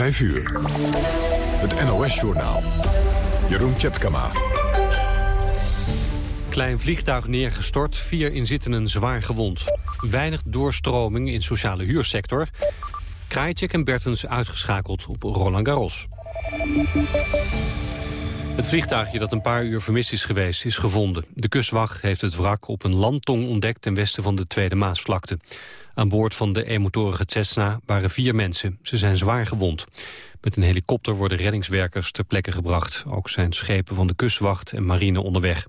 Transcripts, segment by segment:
5 uur. Het NOS-journaal. Jeroen Tjepkama. Klein vliegtuig neergestort, vier inzittenden zwaar gewond. Weinig doorstroming in sociale huursector. Krajicek en Bertens uitgeschakeld op Roland Garros. Het vliegtuigje dat een paar uur vermist is geweest is gevonden. De kustwacht heeft het wrak op een landtong ontdekt ten westen van de Tweede Maasvlakte. Aan boord van de eenmotorige Cessna waren vier mensen. Ze zijn zwaar gewond. Met een helikopter worden reddingswerkers ter plekke gebracht. Ook zijn schepen van de kustwacht en marine onderweg.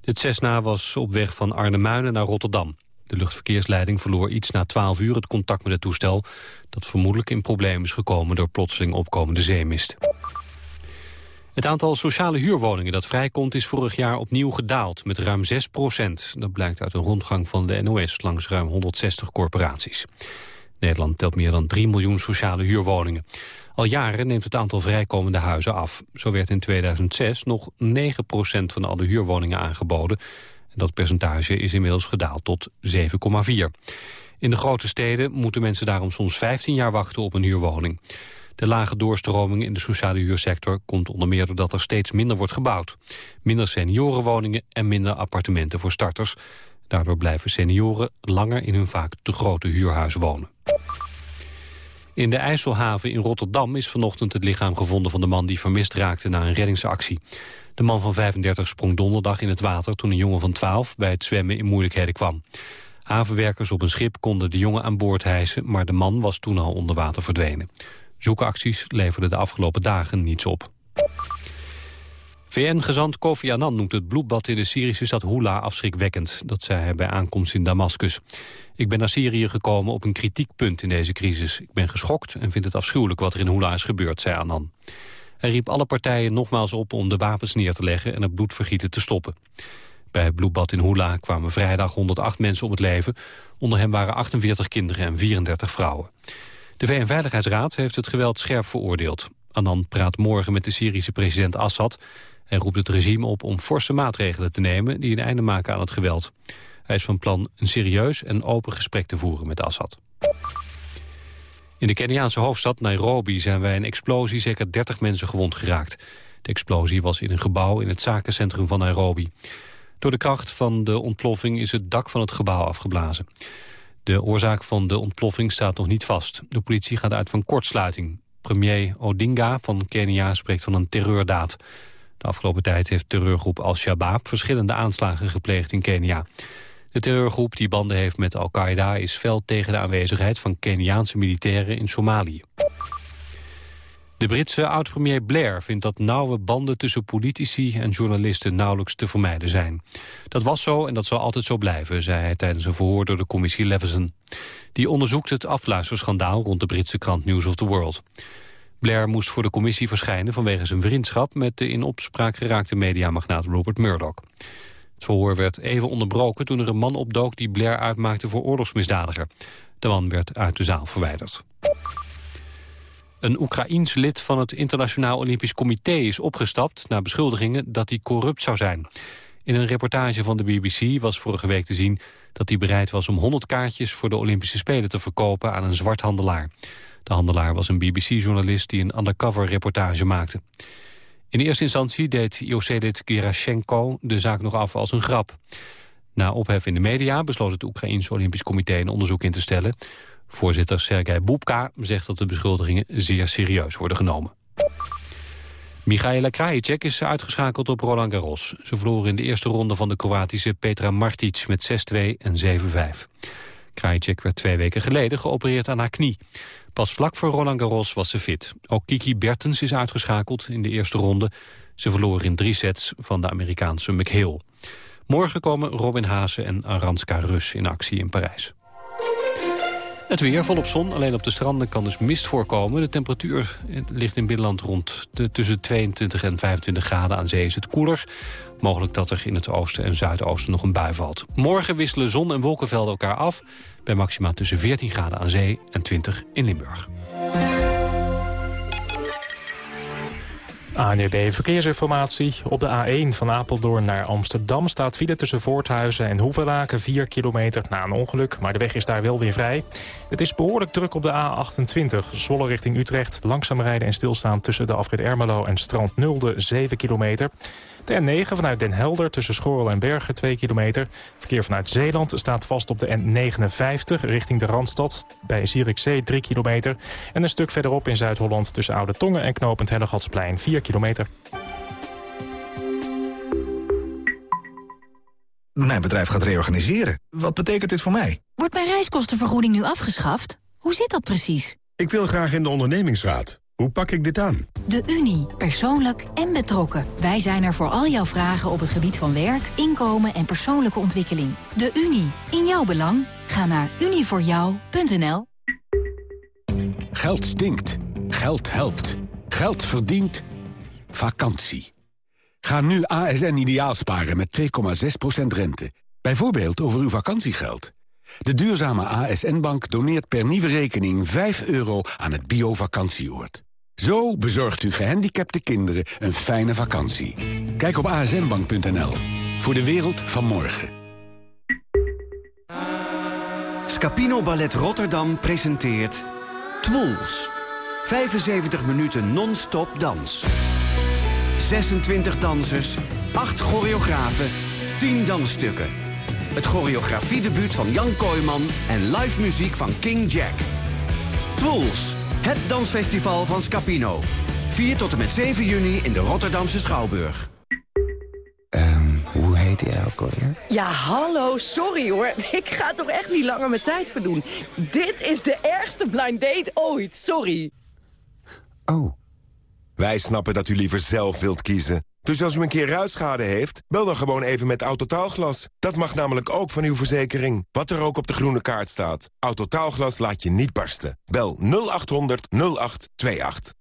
De Cessna was op weg van Arnhemuinen naar Rotterdam. De luchtverkeersleiding verloor iets na 12 uur het contact met het toestel... dat vermoedelijk in problemen is gekomen door plotseling opkomende zeemist. Het aantal sociale huurwoningen dat vrijkomt is vorig jaar opnieuw gedaald met ruim 6 procent. Dat blijkt uit een rondgang van de NOS langs ruim 160 corporaties. Nederland telt meer dan 3 miljoen sociale huurwoningen. Al jaren neemt het aantal vrijkomende huizen af. Zo werd in 2006 nog 9 procent van alle huurwoningen aangeboden. En dat percentage is inmiddels gedaald tot 7,4. In de grote steden moeten mensen daarom soms 15 jaar wachten op een huurwoning. De lage doorstroming in de sociale huursector komt onder meer doordat er steeds minder wordt gebouwd. Minder seniorenwoningen en minder appartementen voor starters. Daardoor blijven senioren langer in hun vaak te grote huurhuis wonen. In de IJsselhaven in Rotterdam is vanochtend het lichaam gevonden van de man die vermist raakte na een reddingsactie. De man van 35 sprong donderdag in het water toen een jongen van 12 bij het zwemmen in moeilijkheden kwam. Havenwerkers op een schip konden de jongen aan boord hijsen, maar de man was toen al onder water verdwenen. Zoekacties leverden de afgelopen dagen niets op. VN-gezant Kofi Annan noemt het bloedbad in de Syrische stad Hula afschrikwekkend. Dat zei hij bij aankomst in Damascus. Ik ben naar Syrië gekomen op een kritiekpunt in deze crisis. Ik ben geschokt en vind het afschuwelijk wat er in Hula is gebeurd, zei Annan. Hij riep alle partijen nogmaals op om de wapens neer te leggen en het bloedvergieten te stoppen. Bij het bloedbad in Hula kwamen vrijdag 108 mensen om het leven. Onder hen waren 48 kinderen en 34 vrouwen. De VN-veiligheidsraad heeft het geweld scherp veroordeeld. Annan praat morgen met de Syrische president Assad... en roept het regime op om forse maatregelen te nemen... die een einde maken aan het geweld. Hij is van plan een serieus en open gesprek te voeren met Assad. In de Keniaanse hoofdstad Nairobi zijn bij een explosie zeker 30 mensen gewond geraakt. De explosie was in een gebouw in het zakencentrum van Nairobi. Door de kracht van de ontploffing is het dak van het gebouw afgeblazen. De oorzaak van de ontploffing staat nog niet vast. De politie gaat uit van kortsluiting. Premier Odinga van Kenia spreekt van een terreurdaad. De afgelopen tijd heeft terreurgroep Al-Shabaab verschillende aanslagen gepleegd in Kenia. De terreurgroep die banden heeft met Al-Qaeda is fel tegen de aanwezigheid van Keniaanse militairen in Somalië. De Britse oud-premier Blair vindt dat nauwe banden tussen politici en journalisten nauwelijks te vermijden zijn. Dat was zo en dat zal altijd zo blijven, zei hij tijdens een verhoor door de commissie Leveson. Die onderzoekt het afluisterschandaal rond de Britse krant News of the World. Blair moest voor de commissie verschijnen vanwege zijn vriendschap met de in opspraak geraakte mediamagnaat Robert Murdoch. Het verhoor werd even onderbroken toen er een man opdook die Blair uitmaakte voor oorlogsmisdadiger. De man werd uit de zaal verwijderd. Een Oekraïens lid van het Internationaal Olympisch Comité is opgestapt... na beschuldigingen dat hij corrupt zou zijn. In een reportage van de BBC was vorige week te zien... dat hij bereid was om 100 kaartjes voor de Olympische Spelen te verkopen aan een zwart handelaar. De handelaar was een BBC-journalist die een undercover reportage maakte. In eerste instantie deed Josedit Gerashenko de zaak nog af als een grap. Na ophef in de media besloot het Oekraïense Olympisch Comité een onderzoek in te stellen. Voorzitter Sergej Boepka zegt dat de beschuldigingen zeer serieus worden genomen. Michaela Krajicek is uitgeschakeld op Roland Garros. Ze verloor in de eerste ronde van de Kroatische Petra Martic met 6-2 en 7-5. Krajicek werd twee weken geleden geopereerd aan haar knie. Pas vlak voor Roland Garros was ze fit. Ook Kiki Bertens is uitgeschakeld in de eerste ronde. Ze verloor in drie sets van de Amerikaanse McHale. Morgen komen Robin Haase en Aranska Rus in actie in Parijs. Het weer volop zon, alleen op de stranden kan dus mist voorkomen. De temperatuur ligt in binnenland rond de, tussen 22 en 25 graden. Aan zee is het koeler. Mogelijk dat er in het oosten en zuidoosten nog een bui valt. Morgen wisselen zon en wolkenvelden elkaar af... bij maxima tussen 14 graden aan zee en 20 in Limburg. ANUB Verkeersinformatie. Op de A1 van Apeldoorn naar Amsterdam staat file tussen Voorthuizen en Hoevelaken 4 kilometer na een ongeluk, maar de weg is daar wel weer vrij. Het is behoorlijk druk op de A28, Zwolle richting Utrecht. Langzaam rijden en stilstaan tussen de afrit Ermelo en Strand Nulde 7 kilometer. De N9 vanuit Den Helder tussen Schorrel en Bergen 2 kilometer. Verkeer vanuit Zeeland staat vast op de N59 richting de Randstad. Bij Zierikzee 3 kilometer. En een stuk verderop in Zuid-Holland tussen Oude Tongen en Knopend Hellegatsplein 4 kilometer. Mijn bedrijf gaat reorganiseren. Wat betekent dit voor mij? Wordt mijn reiskostenvergoeding nu afgeschaft? Hoe zit dat precies? Ik wil graag in de ondernemingsraad. Hoe pak ik dit aan? De Unie. Persoonlijk en betrokken. Wij zijn er voor al jouw vragen op het gebied van werk, inkomen en persoonlijke ontwikkeling. De Unie. In jouw belang. Ga naar unievoorjou.nl Geld stinkt. Geld helpt. Geld verdient. Vakantie. Ga nu ASN ideaal sparen met 2,6% rente. Bijvoorbeeld over uw vakantiegeld. De duurzame ASN-bank doneert per nieuwe rekening 5 euro aan het bio-vakantieoord. Zo bezorgt u gehandicapte kinderen een fijne vakantie. Kijk op asnbank.nl. Voor de wereld van morgen. Scapino Ballet Rotterdam presenteert Twools. 75 minuten non-stop dans. 26 dansers, 8 choreografen, 10 dansstukken. Het choreografiedebuut van Jan Kooijman en live muziek van King Jack. Twools, het dansfestival van Scapino. 4 tot en met 7 juni in de Rotterdamse Schouwburg. Um, hoe heet hij ook alweer? Ja, hallo, sorry hoor. Ik ga toch echt niet langer mijn tijd verdoen. Dit is de ergste blind date ooit, sorry. Oh. Wij snappen dat u liever zelf wilt kiezen. Dus als u een keer ruitschade heeft, bel dan gewoon even met Autotaalglas. Dat mag namelijk ook van uw verzekering. Wat er ook op de groene kaart staat. Autotaalglas laat je niet barsten. Bel 0800 0828.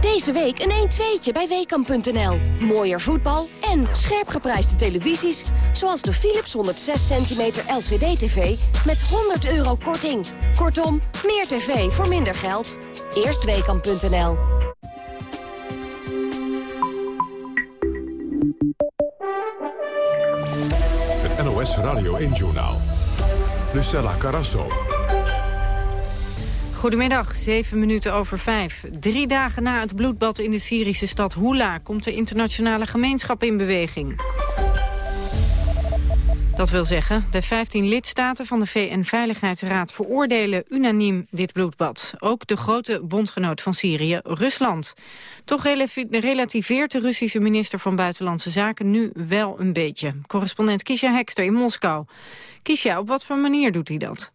Deze week een 1-2'tje bij Weekamp.nl. Mooier voetbal en scherp geprijsde televisies... zoals de Philips 106 cm LCD-TV met 100 euro korting. Kortom, meer tv voor minder geld. Eerst Weekamp.nl. NOS Radio 1-journaal. Lucella Carasso. Goedemiddag, zeven minuten over vijf. Drie dagen na het bloedbad in de Syrische stad Hula... komt de internationale gemeenschap in beweging. Dat wil zeggen, de 15 lidstaten van de VN-veiligheidsraad veroordelen unaniem dit bloedbad. Ook de grote bondgenoot van Syrië, Rusland. Toch relativeert de Russische minister van Buitenlandse Zaken nu wel een beetje. Correspondent Kisha Hekster in Moskou. Kisha, op wat voor manier doet hij dat?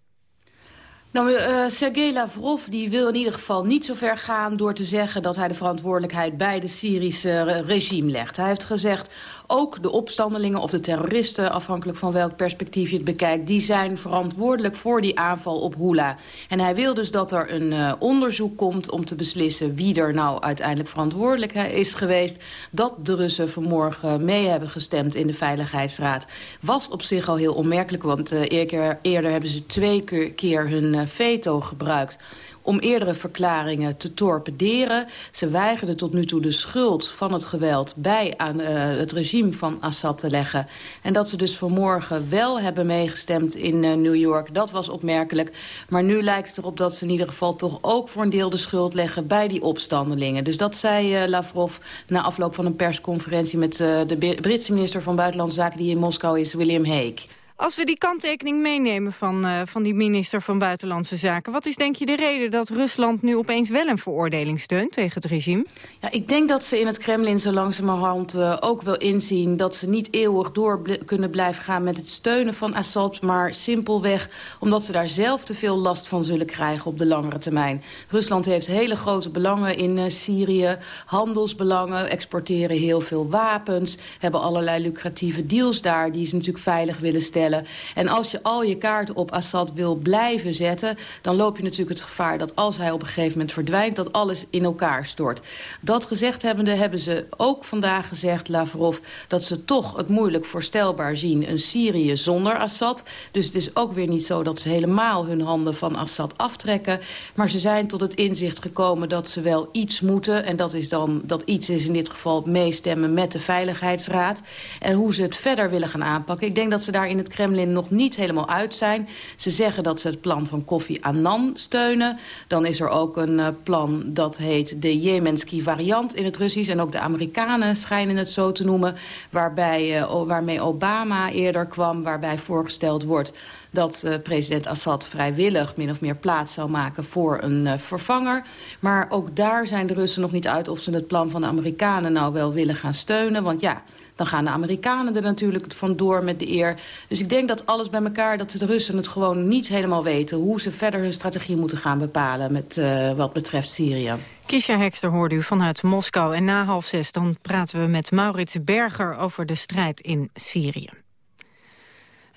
Nou, uh, Sergei Lavrov die wil in ieder geval niet zo ver gaan... door te zeggen dat hij de verantwoordelijkheid bij de Syrische regime legt. Hij heeft gezegd, ook de opstandelingen of de terroristen... afhankelijk van welk perspectief je het bekijkt... die zijn verantwoordelijk voor die aanval op Hula. En hij wil dus dat er een uh, onderzoek komt om te beslissen... wie er nou uiteindelijk verantwoordelijk is geweest... dat de Russen vanmorgen mee hebben gestemd in de Veiligheidsraad. Was op zich al heel onmerkelijk, want uh, eerder, eerder hebben ze twee keer hun uh, veto gebruikt om eerdere verklaringen te torpederen. Ze weigerden tot nu toe de schuld van het geweld bij aan uh, het regime van Assad te leggen. En dat ze dus vanmorgen wel hebben meegestemd in uh, New York, dat was opmerkelijk. Maar nu lijkt het erop dat ze in ieder geval toch ook voor een deel de schuld leggen bij die opstandelingen. Dus dat zei uh, Lavrov na afloop van een persconferentie met de Britse minister van Buitenlandse Zaken die in Moskou is, William Hague. Als we die kanttekening meenemen van, uh, van die minister van Buitenlandse Zaken... wat is denk je de reden dat Rusland nu opeens wel een veroordeling steunt tegen het regime? Ja, ik denk dat ze in het Kremlin zo langzamerhand uh, ook wel inzien... dat ze niet eeuwig door kunnen blijven gaan met het steunen van Assad... maar simpelweg omdat ze daar zelf te veel last van zullen krijgen op de langere termijn. Rusland heeft hele grote belangen in uh, Syrië, handelsbelangen... exporteren heel veel wapens, hebben allerlei lucratieve deals daar... die ze natuurlijk veilig willen stellen En als je al je kaarten op Assad wil blijven zetten... dan loop je natuurlijk het gevaar dat als hij op een gegeven moment verdwijnt... dat alles in elkaar stort. Dat gezegd hebbende hebben ze ook vandaag gezegd, Lavrov... dat ze toch het moeilijk voorstelbaar zien een Syrië zonder Assad. Dus het is ook weer niet zo dat ze helemaal hun handen van Assad aftrekken. Maar ze zijn tot het inzicht gekomen dat ze wel iets moeten. En dat, is dan, dat iets is in dit geval meestemmen met de Veiligheidsraad. En hoe ze het verder willen gaan aanpakken. Ik denk dat ze daar in het Kremlin nog niet helemaal uit zijn. Ze zeggen dat ze het plan van Kofi Annan steunen. Dan is er ook een uh, plan dat heet de Jemenski variant in het Russisch. En ook de Amerikanen schijnen het zo te noemen. Waarbij, uh, waarmee Obama eerder kwam. Waarbij voorgesteld wordt dat uh, president Assad vrijwillig min of meer plaats zou maken voor een vervanger. Maar ook daar zijn de Russen nog niet uit of ze het plan van de Amerikanen nou wel willen gaan steunen. Want ja, dan gaan de Amerikanen er natuurlijk vandoor met de eer. Dus ik denk dat alles bij elkaar, dat de Russen het gewoon niet helemaal weten... hoe ze verder hun strategie moeten gaan bepalen met uh, wat betreft Syrië. Kisha Hekster hoorde u vanuit Moskou. En na half zes dan praten we met Maurits Berger over de strijd in Syrië.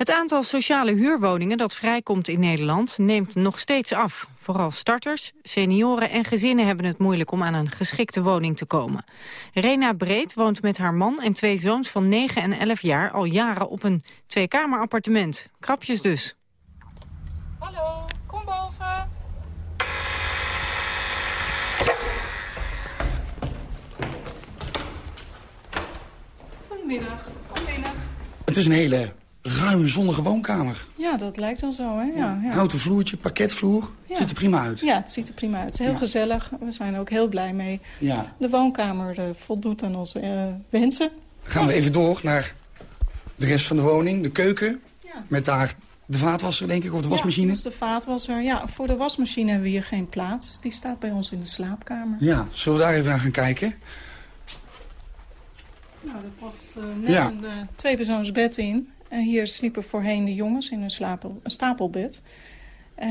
Het aantal sociale huurwoningen dat vrijkomt in Nederland neemt nog steeds af. Vooral starters, senioren en gezinnen hebben het moeilijk om aan een geschikte woning te komen. Rena Breed woont met haar man en twee zoons van 9 en 11 jaar al jaren op een tweekamer appartement. Krapjes dus. Hallo, kom boven. Goedemiddag, kom binnen. Het is een hele ruime zonnige woonkamer. Ja, dat lijkt wel zo, hè? Ja, ja. Houten vloertje, parketvloer. Ja. Ziet er prima uit. Ja, het ziet er prima uit. Heel Ja. gezellig. We zijn er ook heel blij mee. Ja. De woonkamer eh, voldoet aan onze eh, wensen. Gaan we even door naar de rest van de woning. De keuken. Met daar de vaatwasser, denk ik, of de wasmachine. Ja, is de vaatwasser. Ja, voor de wasmachine hebben we hier geen plaats. Die staat bij ons in de slaapkamer. Ja, zullen we daar even naar gaan kijken? Nou, er past eh, net een tweepersoonsbed in. En hier sliepen voorheen de jongens in een, slapel, een stapelbed. Eh,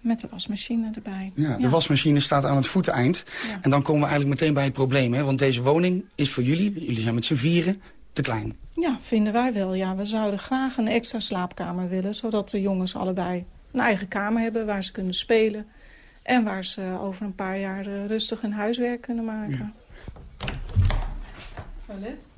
met de wasmachine erbij. Ja, de wasmachine staat aan het voeteneind. En dan komen we eigenlijk meteen bij het probleem. Hè? Want deze woning is voor jullie, jullie zijn met z'n vieren, te klein. Ja, vinden wij wel. Ja, we zouden graag een extra slaapkamer willen. Zodat de jongens allebei een eigen kamer hebben waar ze kunnen spelen. En waar ze over een paar jaar eh, rustig hun huiswerk kunnen maken. Toilet.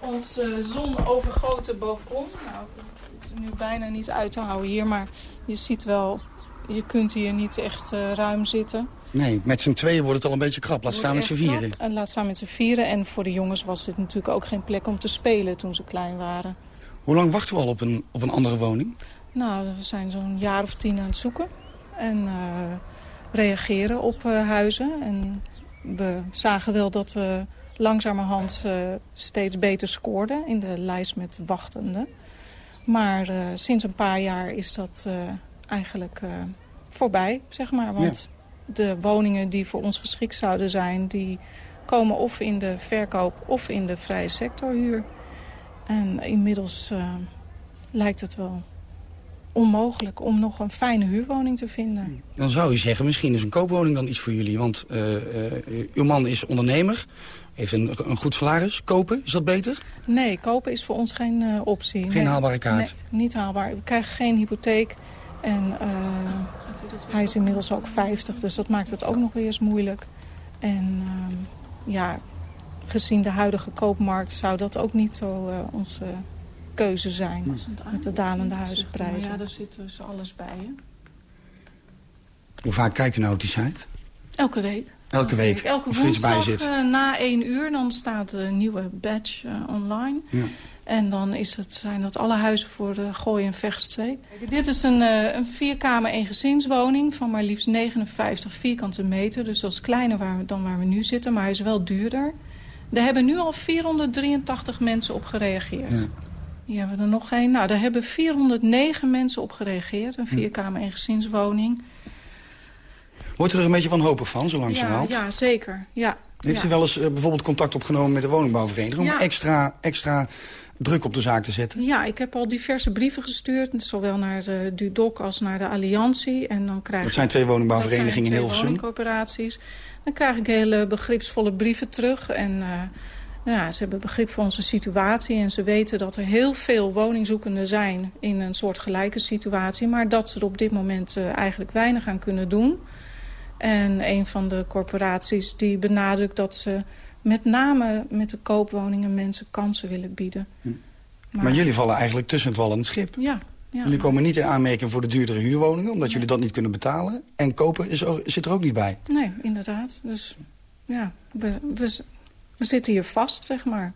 Ons eh, zonovergoten balkon. Nou, dat is nu bijna niet uit te houden hier. Maar je ziet wel, je kunt hier niet echt eh, ruim zitten. Nee, met z'n tweeën wordt het al een beetje krap. Laat staan met z'n vieren. En laat staan met z'n vieren. En voor de jongens was dit natuurlijk ook geen plek om te spelen toen ze klein waren. Hoe lang wachten we al op een, op een andere woning? Nou, we zijn zo'n jaar of tien aan het zoeken. En eh, reageren op huizen. En we zagen wel dat we langzamerhand eh, steeds beter scoorden in de lijst met wachtenden. Maar eh, sinds een paar jaar is dat eh, eigenlijk eh, voorbij, zeg maar. Want de woningen die voor ons geschikt zouden zijn... die komen of in de verkoop of in de vrije sectorhuur. En inmiddels eh, lijkt het wel onmogelijk om nog een fijne huurwoning te vinden. Dan zou je zeggen, misschien is een koopwoning dan iets voor jullie. Want eh, eh, uw man is ondernemer, heeft een, een goed salaris. Kopen, is dat beter? Nee, kopen is voor ons geen eh, optie. Geen Nee. haalbare kaart? Nee, niet haalbaar. We krijgen geen hypotheek. En eh, hij is inmiddels ook 50, dus dat maakt het ook nog weer eens moeilijk. En ehm, ja, gezien de huidige koopmarkt zou dat ook niet zo eh, onze keuze zijn. Met de dalende huizenprijzen. Ja, daar zit dus alles bij. Hè? Hoe vaak kijkt u nou op die site? Elke week. Elke week, Elke bij woensdag zit. eh, na één uur dan staat de nieuwe badge eh, online. Ja. En dan is het, zijn dat alle huizen voor de Gooi en Vechtstreek. Dit is een, eh, een vierkamer eengezinswoning van maar liefst 59 vierkante meter. Dus dat is kleiner waar we, dan waar we nu zitten, maar hij is wel duurder. Daar hebben nu al 483 mensen op gereageerd. Ja. Hier hebben we er nog één. Nou, daar hebben 409 mensen op gereageerd. Een vierkamer eengezinswoning. Wordt er een beetje wanhopig van, zo Ja, langzamerhand? ja, zeker. Ja. Heeft ja. u wel eens eh, bijvoorbeeld contact opgenomen met de woningbouwvereniging... om Ja. extra, extra druk op de zaak te zetten? Ja, ik heb al diverse brieven gestuurd. Zowel naar de Dudok als naar de Alliantie. En dan krijg Dat zijn twee woningbouwverenigingen in Hilversum. woningcoöperaties. Dan krijg ik hele begripsvolle brieven terug. En eh, ja, ze hebben begrip voor onze situatie en ze weten dat er heel veel woningzoekenden zijn in een soort gelijke situatie. Maar dat ze er op dit moment uh, eigenlijk weinig aan kunnen doen. En een van de corporaties die benadrukt dat ze met name met de koopwoningen mensen kansen willen bieden. Hm. Maar, maar, jullie vallen eigenlijk tussen het wal en het schip. Ja, ja. Jullie komen niet in aanmerking voor de duurdere huurwoningen... omdat jullie dat niet kunnen betalen. En kopen is, zit er ook niet bij. Nee, inderdaad. Dus ja, we, we, we zitten hier vast, zeg maar.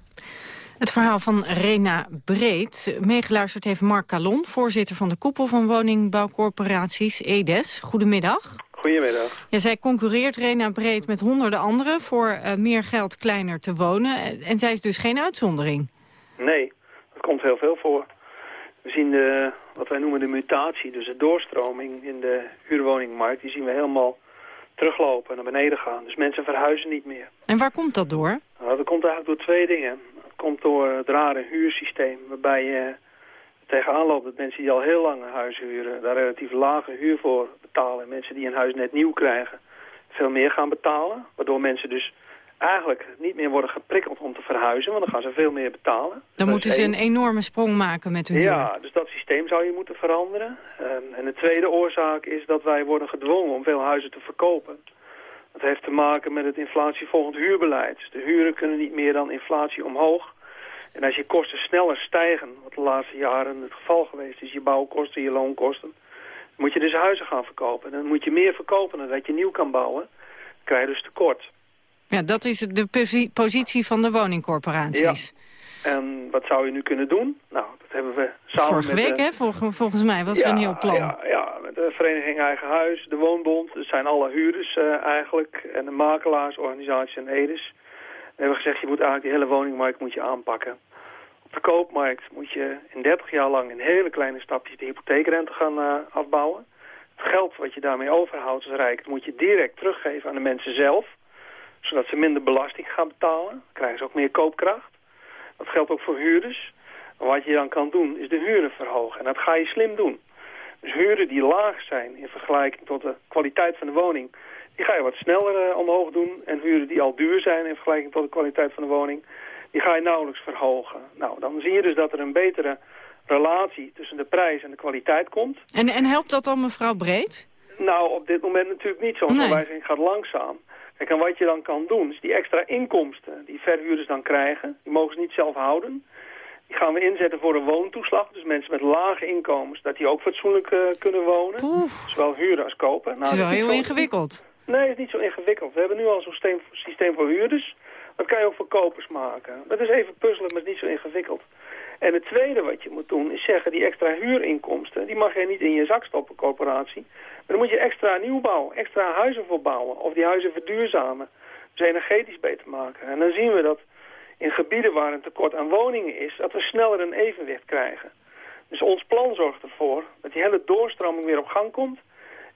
Het verhaal van Rena Breed. Meegeluisterd heeft Mark Calon, voorzitter van de koepel van woningbouwcorporaties EDES. Goedemiddag. Goedemiddag. Ja, zij concurreert Rena Breed met honderden anderen voor uh, meer geld kleiner te wonen. En zij is dus geen uitzondering. Nee, dat komt heel veel voor. We zien de, wat wij noemen de mutatie, dus de doorstroming in de huurwoningmarkt, die zien we helemaal teruglopen en naar beneden gaan. Dus mensen verhuizen niet meer. En waar komt dat door? Nou, dat komt eigenlijk door twee dingen. Het komt door het rare huursysteem, waarbij je tegenaan loopt dat mensen die al heel lang een huis huren, daar relatief lage huur voor betalen. En mensen die een huis net nieuw krijgen, veel meer gaan betalen. Waardoor mensen dus eigenlijk niet meer worden geprikkeld om te verhuizen, want dan gaan ze veel meer betalen. Dan moeten ze een enorme sprong maken met hun huur. Ja, dus dat systeem zou je moeten veranderen. Um, en de tweede oorzaak is dat wij worden gedwongen om veel huizen te verkopen. Dat heeft te maken met het inflatievolgend huurbeleid. Dus de huren kunnen niet meer dan inflatie omhoog. En als je kosten sneller stijgen, wat de laatste jaren het geval geweest is, je bouwkosten, je loonkosten, moet je dus huizen gaan verkopen. En dan moet je meer verkopen dan dat je nieuw kan bouwen. Dan krijg je dus tekort. Ja, dat is de positie van de woningcorporaties. Ja. En wat zou je nu kunnen doen? Nou, dat hebben we samen Vorige met week, hè? volgens mij was er een heel plan. Ja, ja, met de Vereniging Eigen Huis, de Woonbond. Dat zijn alle huurders uh, eigenlijk. En de makelaarsorganisaties en EDES. We hebben gezegd, je moet eigenlijk die hele woningmarkt moet je aanpakken. Op de koopmarkt moet je in 30 jaar lang in hele kleine stapjes de hypotheekrente gaan uh, afbouwen. Het geld wat je daarmee overhoudt als rijk, moet je direct teruggeven aan de mensen zelf zodat ze minder belasting gaan betalen. Dan krijgen ze ook meer koopkracht. Dat geldt ook voor huurders. wat je dan kan doen, is de huren verhogen. En dat ga je slim doen. Dus huren die laag zijn in vergelijking tot de kwaliteit van de woning... die ga je wat sneller uh, omhoog doen. En huren die al duur zijn in vergelijking tot de kwaliteit van de woning... die ga je nauwelijks verhogen. Nou, dan zie je dus dat er een betere relatie tussen de prijs en de kwaliteit komt. En, en helpt dat dan mevrouw Breed? Nou, op dit moment natuurlijk niet. Zo'n nee. verwijzing gaat langzaam. Kijk, en wat je dan kan doen, is die extra inkomsten die verhuurders dan krijgen, die mogen ze niet zelf houden. Die gaan we inzetten voor een woontoeslag. Dus mensen met lage inkomens, dat die ook fatsoenlijk uh, kunnen wonen. Zowel huren als kopen. Nou, het is wel heel ingewikkeld. Nee, het is niet zo ingewikkeld. We hebben nu al zo'n systeem, systeem voor huurders. Dat kan je ook voor kopers maken. Dat is even puzzelen, maar het is niet zo ingewikkeld. En het tweede wat je moet doen is zeggen, die extra huurinkomsten, die mag je niet in je zak stoppen, corporatie. Maar dan moet je extra nieuw bouwen, extra huizen voor bouwen. Of die huizen verduurzamen. Dus energetisch beter maken. En dan zien we dat in gebieden waar een tekort aan woningen is, dat we sneller een evenwicht krijgen. Dus ons plan zorgt ervoor dat die hele doorstroming weer op gang komt.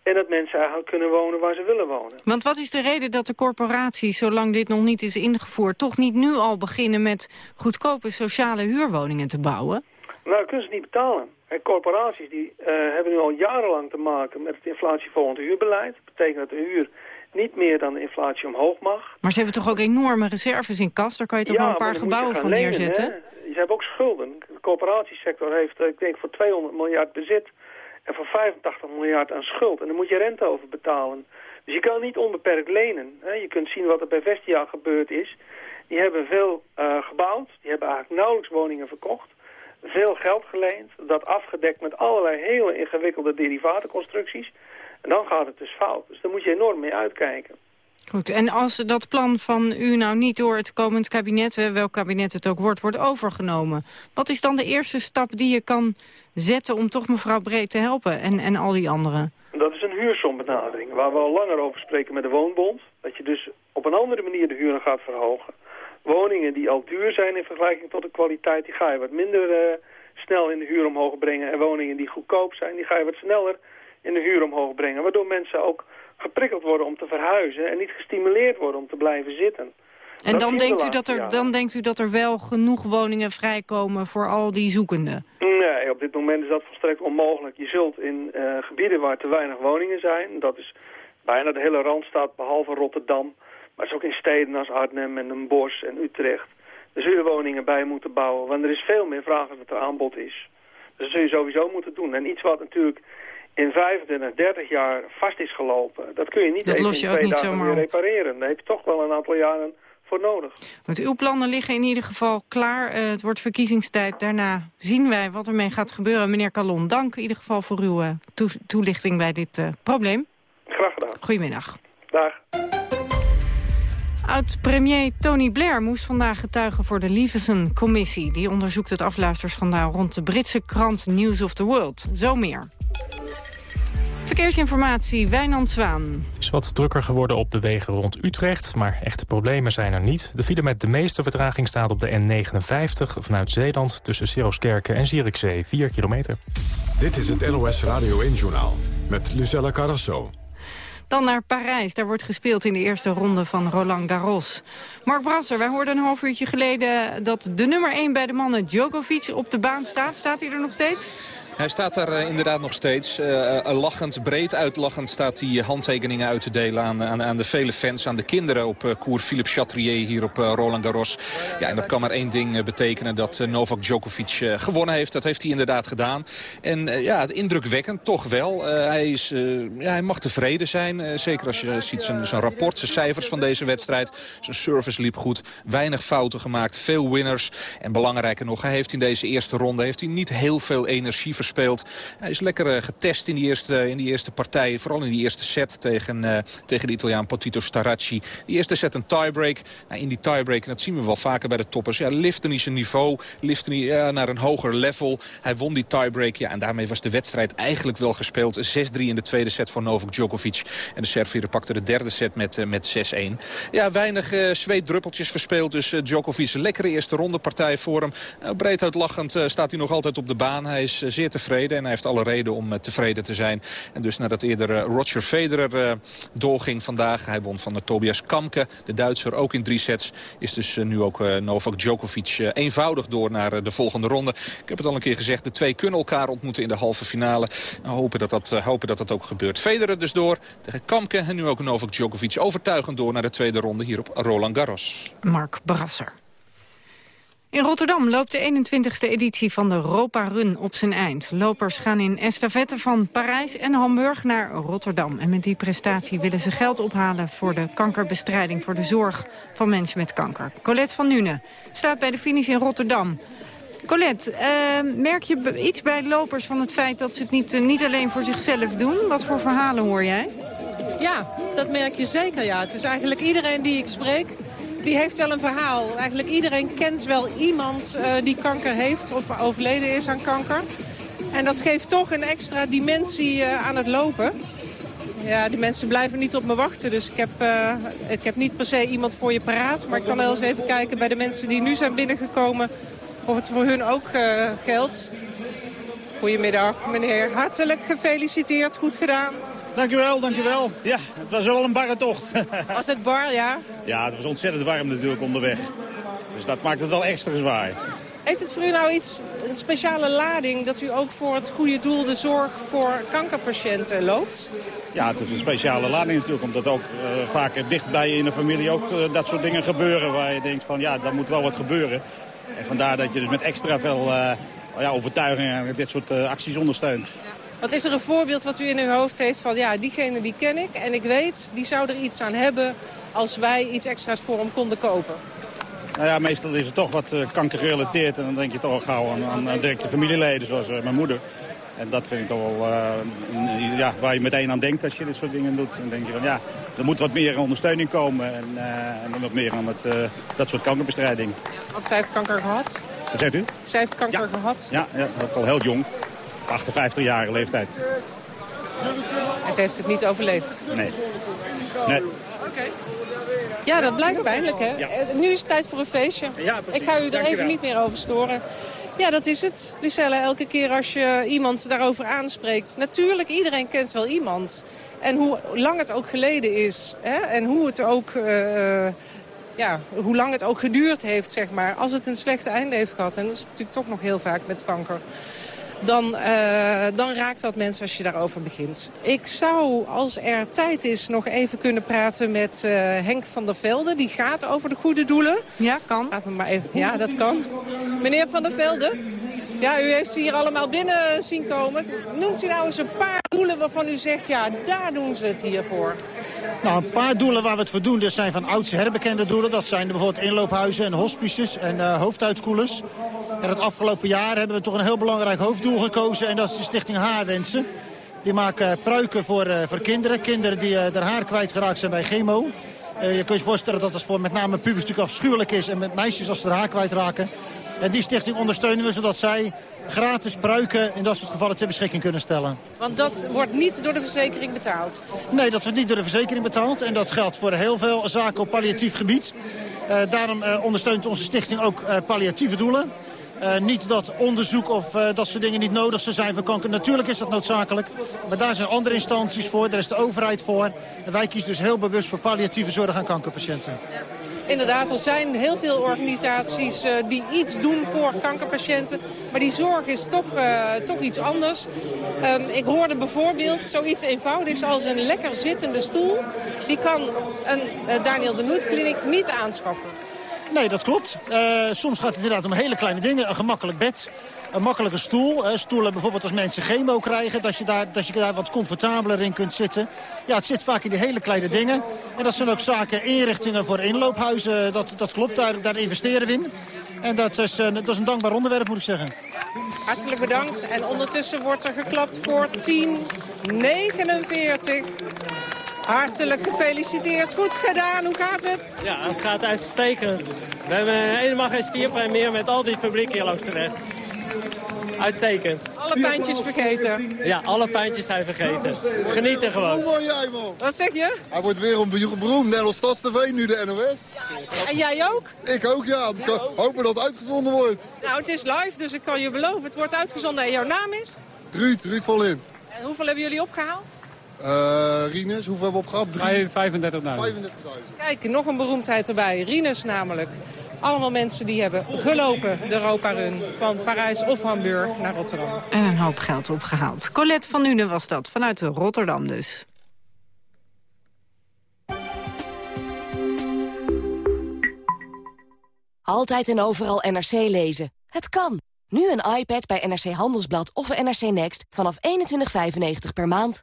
En dat mensen eigenlijk kunnen wonen waar ze willen wonen. Want wat is de reden dat de corporaties, zolang dit nog niet is ingevoerd... toch niet nu al beginnen met goedkope sociale huurwoningen te bouwen? Nou, dat kunnen ze niet betalen. En corporaties die, uh, hebben nu al jarenlang te maken met het inflatievolgende huurbeleid. Dat betekent dat de huur niet meer dan de inflatie omhoog mag. Maar ze hebben toch ook enorme reserves in kas? Daar kan je toch wel een paar gebouwen van lenen, neerzetten? Hè? Ze hebben ook schulden. De coöperatiesector heeft, ik denk, voor 200 miljard bezit... en voor 85 miljard aan schuld. En daar moet je rente over betalen. Dus je kan niet onbeperkt lenen. Hè? Je kunt zien wat er bij Vestia gebeurd is. Die hebben veel uh, gebouwd. Die hebben eigenlijk nauwelijks woningen verkocht veel geld geleend, dat afgedekt met allerlei hele ingewikkelde derivatenconstructies. En dan gaat het dus fout. Dus daar moet je enorm mee uitkijken. Goed, en als dat plan van u nou niet door het komend kabinet, welk kabinet het ook wordt, wordt overgenomen. Wat is dan de eerste stap die je kan zetten om toch mevrouw Breed te helpen en, en al die anderen? Dat is een huursombenadering, waar we al langer over spreken met de Woonbond. Dat je dus op een andere manier de huren gaat verhogen woningen die al duur zijn in vergelijking tot de kwaliteit, die ga je wat minder uh, snel in de huur omhoog brengen. En woningen die goedkoop zijn, die ga je wat sneller in de huur omhoog brengen. Waardoor mensen ook geprikkeld worden om te verhuizen en niet gestimuleerd worden om te blijven zitten. En dan denkt, u dat er, dan denkt u dat er wel genoeg woningen vrijkomen voor al die zoekenden? Nee, op dit moment is dat volstrekt onmogelijk. Je zult in uh, gebieden waar te weinig woningen zijn, dat is bijna de hele Randstad behalve Rotterdam... Maar het is ook in steden als Arnhem en Den Bosch en Utrecht. Er zullen woningen bij moeten bouwen, want er is veel meer vraag dan er aanbod is. Dus dat zul je sowieso moeten doen. En iets wat natuurlijk in 25, 30 jaar vast is gelopen, dat kun je niet dat even los je twee ook niet zomaar repareren. Daar heb je toch wel een aantal jaren voor nodig. Want uw plannen liggen in ieder geval klaar. Eh, het wordt verkiezingstijd. Daarna zien wij wat ermee gaat gebeuren. Meneer Calon, dank in ieder geval voor uw eh, toe- toelichting bij dit eh, probleem. Graag gedaan. Goedemiddag. Dag. Oud-premier Tony Blair moest vandaag getuigen voor de Leveson-commissie. Die onderzoekt het afluisterschandaal rond de Britse krant News of the World. Zo meer. Verkeersinformatie, Wijnand Zwaan. Het is wat drukker geworden op de wegen rond Utrecht, maar echte problemen zijn er niet. De file met de meeste vertraging staat op de N59 vanuit Zeeland... tussen Siroskerke en Zierikzee, 4 kilometer. Dit is het NOS Radio 1-journaal met Lucella Carrasso. Dan naar Parijs. Daar wordt gespeeld in de eerste ronde van Roland Garros. Mark Brasser, wij hoorden een half uurtje geleden... dat de nummer 1 bij de mannen Djokovic op de baan staat. Staat hij er nog steeds? Hij staat daar eh, inderdaad nog steeds. Eh, eh, lachend, breed uitlachend staat hij handtekeningen uit te delen aan, aan, aan de vele fans, aan de kinderen op koer Philippe Chatrier hier op Roland Garros. Ja, en dat kan maar één ding betekenen dat Novak Djokovic gewonnen heeft. Dat heeft hij inderdaad gedaan. En ja, indrukwekkend toch wel. hij, is, ja, hij mag tevreden zijn. zeker als je ziet zijn, zijn rapport, zijn cijfers van deze wedstrijd. Zijn service liep goed. Weinig fouten gemaakt. Veel winners. En belangrijker nog, hij heeft in deze eerste ronde heeft hij niet heel veel energie verspeeld. Hij is lekker uh, getest in die, eerste, in die eerste partij. Vooral in die eerste set tegen, uh, tegen de Italiaan Potito Staracci. Die eerste set een tiebreak. Nou, in die tiebreak, dat zien we wel vaker bij de toppers... Ja, liften hij zijn niveau, liften hij ja, naar een hoger level. Hij won die tiebreak ja, en daarmee was de wedstrijd eigenlijk wel gespeeld. 6-3 in de tweede set voor Novak Djokovic. En de Servier pakte de derde set met, uh, met 6-1. Ja, weinig zweetdruppeltjes verspeeld. Dus Djokovic lekkere eerste ronde partij voor hem. breed uitlachend staat hij nog altijd op de baan. Hij is zeer tevreden en hij heeft alle reden om uh, tevreden te zijn. En dus nadat eerder uh, Roger Federer uh, doorging vandaag, hij won van Tobias Kamke, de Duitser, ook in drie sets, is dus nu ook Novak Djokovic eenvoudig door naar de volgende ronde. Ik heb het al een keer gezegd, de twee kunnen elkaar ontmoeten in de halve finale. Nou, hopen, dat dat, hopen dat dat ook gebeurt. Federer dus door tegen Kamke en nu ook Novak Djokovic overtuigend door naar de tweede ronde hier op Roland Garros. Mark Brasser. In Rotterdam loopt de 21e editie van de Europa Run op zijn eind. Lopers gaan in estafette van Parijs en Hamburg naar Rotterdam. En met die prestatie willen ze geld ophalen voor de kankerbestrijding... voor de zorg van mensen met kanker. Colette van Nuenen staat bij de finish in Rotterdam. Colette, uh, merk je iets bij lopers van het feit dat ze het niet, uh, niet alleen voor zichzelf doen? Wat voor verhalen hoor jij? Ja, dat merk je zeker, ja. Het is eigenlijk iedereen die ik spreek die heeft wel een verhaal. Eigenlijk iedereen kent wel iemand uh, die kanker heeft of overleden is aan kanker. En dat geeft toch een extra dimensie uh, aan het lopen. Ja, die mensen blijven niet op me wachten. Dus ik heb, uh, ik heb niet per se iemand voor je paraat. Maar ik kan wel eens even kijken bij de mensen die nu zijn binnengekomen... of het voor hun ook geldt. Goedemiddag, meneer. Hartelijk gefeliciteerd. Goed gedaan. Dankjewel, dankjewel. Ja, het was wel een barre tocht. Was het bar, ja? Ja, het was ontzettend warm natuurlijk onderweg. Dus dat maakt het wel extra zwaar. Heeft het voor u nou iets, een speciale lading... dat u ook voor het goede doel de zorg voor kankerpatiënten loopt? Ja, het is een speciale lading natuurlijk. Omdat ook uh, vaak dichtbij in de familie ook uh, dat soort dingen gebeuren... waar je denkt van ja, daar moet wel wat gebeuren. En vandaar dat je dus met extra veel uh, ja, overtuiging dit soort acties ondersteunt. Ja. Wat is er een voorbeeld wat u in uw hoofd heeft van ja, diegene die ken ik en ik weet, die zou er iets aan hebben als wij iets extra's voor hem konden kopen? Nou ja, meestal is het toch wat uh, kanker gerelateerd en dan denk je toch al gauw aan, aan, aan directe familieleden zoals uh, mijn moeder. En dat vind ik toch wel uh, ja, waar je meteen aan denkt als je dit soort dingen doet. Dan denk je van ja, er moet wat meer ondersteuning komen en, en wat meer aan het, dat soort kankerbestrijding. Want zij heeft kanker gehad? Wat zegt u? Zij heeft kanker ja. gehad? Ja, ja, ook al heel jong. 58 jarige leeftijd. En ze heeft het niet overleefd? Nee. nee. Ja, dat blijkt pijnlijk, hè? Ja. Nu is het tijd voor een feestje. Ja, Ik ga u er even niet meer over storen. Ja, dat is het, Lucelle. Elke keer als je iemand daarover aanspreekt. Natuurlijk, iedereen kent wel iemand. En hoe lang het ook geleden is. Hè? En hoe het ook... Uh, ja, hoe lang het ook geduurd heeft, zeg maar. Als het een slecht einde heeft gehad. En dat is natuurlijk toch nog heel vaak met kanker. Dan, uh, dan raakt dat mensen als je daarover begint. Ik zou, als er tijd is, nog even kunnen praten met uh, Henk van der Velde. Die gaat over de goede doelen. Ja, kan. Laat me maar even, ja, dat kan. Meneer van der Velde, ja, u heeft ze hier allemaal binnen zien komen. Noemt u nou eens een paar doelen waarvan u zegt, ja, daar doen ze het hier voor? Nou, een paar doelen waar we het voor doen, dat zijn van oudste herbekende doelen. Dat zijn bijvoorbeeld inloophuizen en hospices en uh, hoofduitkoelers. En het afgelopen jaar hebben we toch een heel belangrijk hoofddoel gekozen. En dat is de stichting Haarwensen. Die maken pruiken voor, uh, voor kinderen. Kinderen die haar haar kwijtgeraakt zijn bij chemo. Uh, je kunt je voorstellen dat het voor met name pubers natuurlijk afschuwelijk is. En met meisjes als ze haar haar kwijtraken. En die stichting ondersteunen we zodat zij gratis pruiken in dat soort gevallen ter beschikking kunnen stellen. Want dat wordt niet door de verzekering betaald? Nee, dat wordt niet door de verzekering betaald. En dat geldt voor heel veel zaken op palliatief gebied. Uh, daarom uh, ondersteunt onze stichting ook uh, palliatieve doelen. Uh, niet dat onderzoek of uh, dat soort dingen niet nodig zijn voor kanker. Natuurlijk is dat noodzakelijk. Maar daar zijn andere instanties voor. Daar is de overheid voor. En wij kiezen dus heel bewust voor palliatieve zorg aan kankerpatiënten. Inderdaad, er zijn heel veel organisaties uh, die iets doen voor kankerpatiënten. Maar die zorg is toch, toch iets anders. Um, ik hoorde bijvoorbeeld zoiets eenvoudigs als een lekker zittende stoel. Die kan een Daniel de Noet kliniek niet aanschaffen. Nee, dat klopt. Uh, soms gaat het inderdaad om hele kleine dingen. Een gemakkelijk bed, een makkelijke stoel. Uh, stoelen bijvoorbeeld als mensen chemo krijgen, dat je, daar, dat je daar wat comfortabeler in kunt zitten. Ja, het zit vaak in die hele kleine dingen. En dat zijn ook zaken, inrichtingen voor inloophuizen. Dat, dat klopt, daar, daar investeren we in. En dat is, uh, dat is een dankbaar onderwerp, moet ik zeggen. Hartelijk bedankt. En ondertussen wordt er geklapt voor 1049. Hartelijk gefeliciteerd. Goed gedaan. Hoe gaat het? Ja, het gaat uitstekend. We hebben helemaal geen spierpijn meer met al die publiek hier langs de weg. Uitstekend. Alle pijntjes vergeten? Ja, alle pijntjes zijn vergeten. Genieten gewoon. Hoe mooi jij, man? Wat zeg je? Hij wordt weer beroemd. Net als StadsTV, nu de NOS. En jij ook? Ik ook, ja. Dus ik hopen dat het uitgezonden wordt. Nou, het is live, dus ik kan je beloven. Het wordt uitgezonden en jouw naam is? Ruud, Ruud van Lint. En hoeveel hebben jullie opgehaald? Uh, Rinus, hoeveel hebben we opgehaald? 35.000. 35.000. Kijk, nog een beroemdheid erbij. Rinus namelijk. Allemaal mensen die hebben gelopen de Europa Run van Parijs of Hamburg naar Rotterdam. En een hoop geld opgehaald. Colette van Nuenen was dat, vanuit Rotterdam dus. Altijd en overal NRC lezen. Het kan. Nu een iPad bij NRC Handelsblad of NRC Next vanaf 21,95 per maand.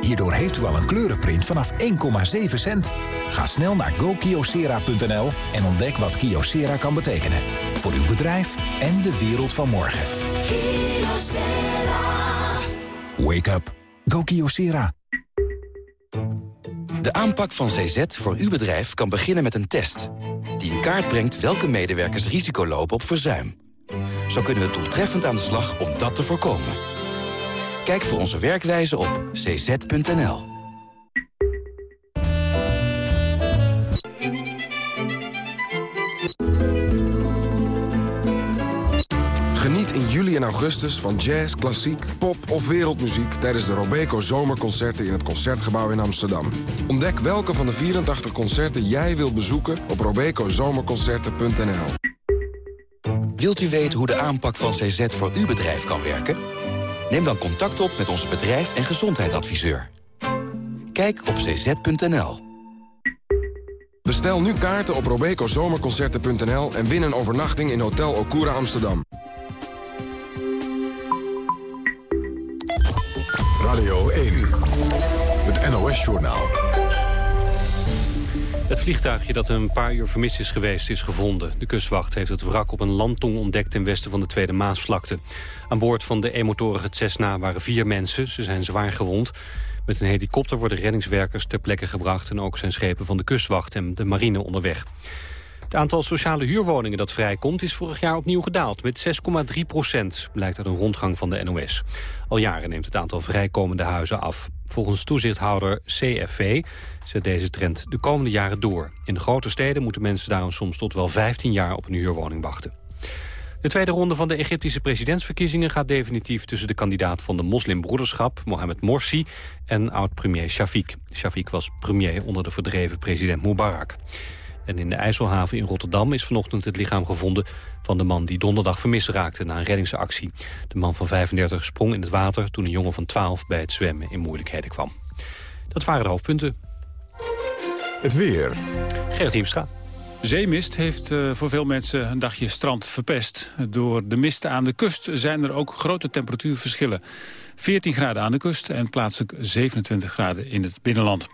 Hierdoor heeft u al een kleurenprint vanaf 1,7 cent. Ga snel naar gokyocera.nl en ontdek wat Kyocera kan betekenen. Voor uw bedrijf en de wereld van morgen. Wake up. Go Kyocera. De aanpak van CZ voor uw bedrijf kan beginnen met een test... die in kaart brengt welke medewerkers risico lopen op verzuim. Zo kunnen we doeltreffend aan de slag om dat te voorkomen. Kijk voor onze werkwijze op cz.nl. Geniet in juli en augustus van jazz, klassiek, pop of wereldmuziek... tijdens de Robeco Zomerconcerten in het Concertgebouw in Amsterdam. Ontdek welke van de 84 concerten jij wilt bezoeken op robecozomerconcerten.nl. Wilt u weten hoe de aanpak van CZ voor uw bedrijf kan werken? Neem dan contact op met onze bedrijf en gezondheidsadviseur. Kijk op cz.nl. Bestel nu kaarten op robecozomerconcerten.nl en win een overnachting in Hotel Okura Amsterdam. Radio 1, het NOS-journaal. Het vliegtuigje dat een paar uur vermist is geweest is gevonden. De kustwacht heeft het wrak op een landtong ontdekt ten westen van de Tweede Maasvlakte. Aan boord van de eenmotorige Cessna waren vier mensen. Ze zijn zwaar gewond. Met een helikopter worden reddingswerkers ter plekke gebracht... en ook zijn schepen van de kustwacht en de marine onderweg. Het aantal sociale huurwoningen dat vrijkomt is vorig jaar opnieuw gedaald met 6,3 procent, blijkt uit een rondgang van de NOS. Al jaren neemt het aantal vrijkomende huizen af. Volgens toezichthouder CFV zet deze trend de komende jaren door. In de grote steden moeten mensen daarom soms tot wel 15 jaar op een huurwoning wachten. De tweede ronde van de Egyptische presidentsverkiezingen gaat definitief tussen de kandidaat van de moslimbroederschap, Mohamed Morsi, en oud-premier Shafiq. Shafiq was premier onder de verdreven president Mubarak. En in de IJsselhaven in Rotterdam is vanochtend het lichaam gevonden van de man die donderdag vermist raakte na een reddingsactie. De man van 35 sprong in het water toen een jongen van 12 bij het zwemmen in moeilijkheden kwam. Dat waren de hoofdpunten. Het weer. Gerrit Hiemstra. Zeemist heeft uh, voor veel mensen een dagje strand verpest. Door de mist aan de kust zijn er ook grote temperatuurverschillen. 14 graden aan de kust en plaatselijk 27 graden in het binnenland.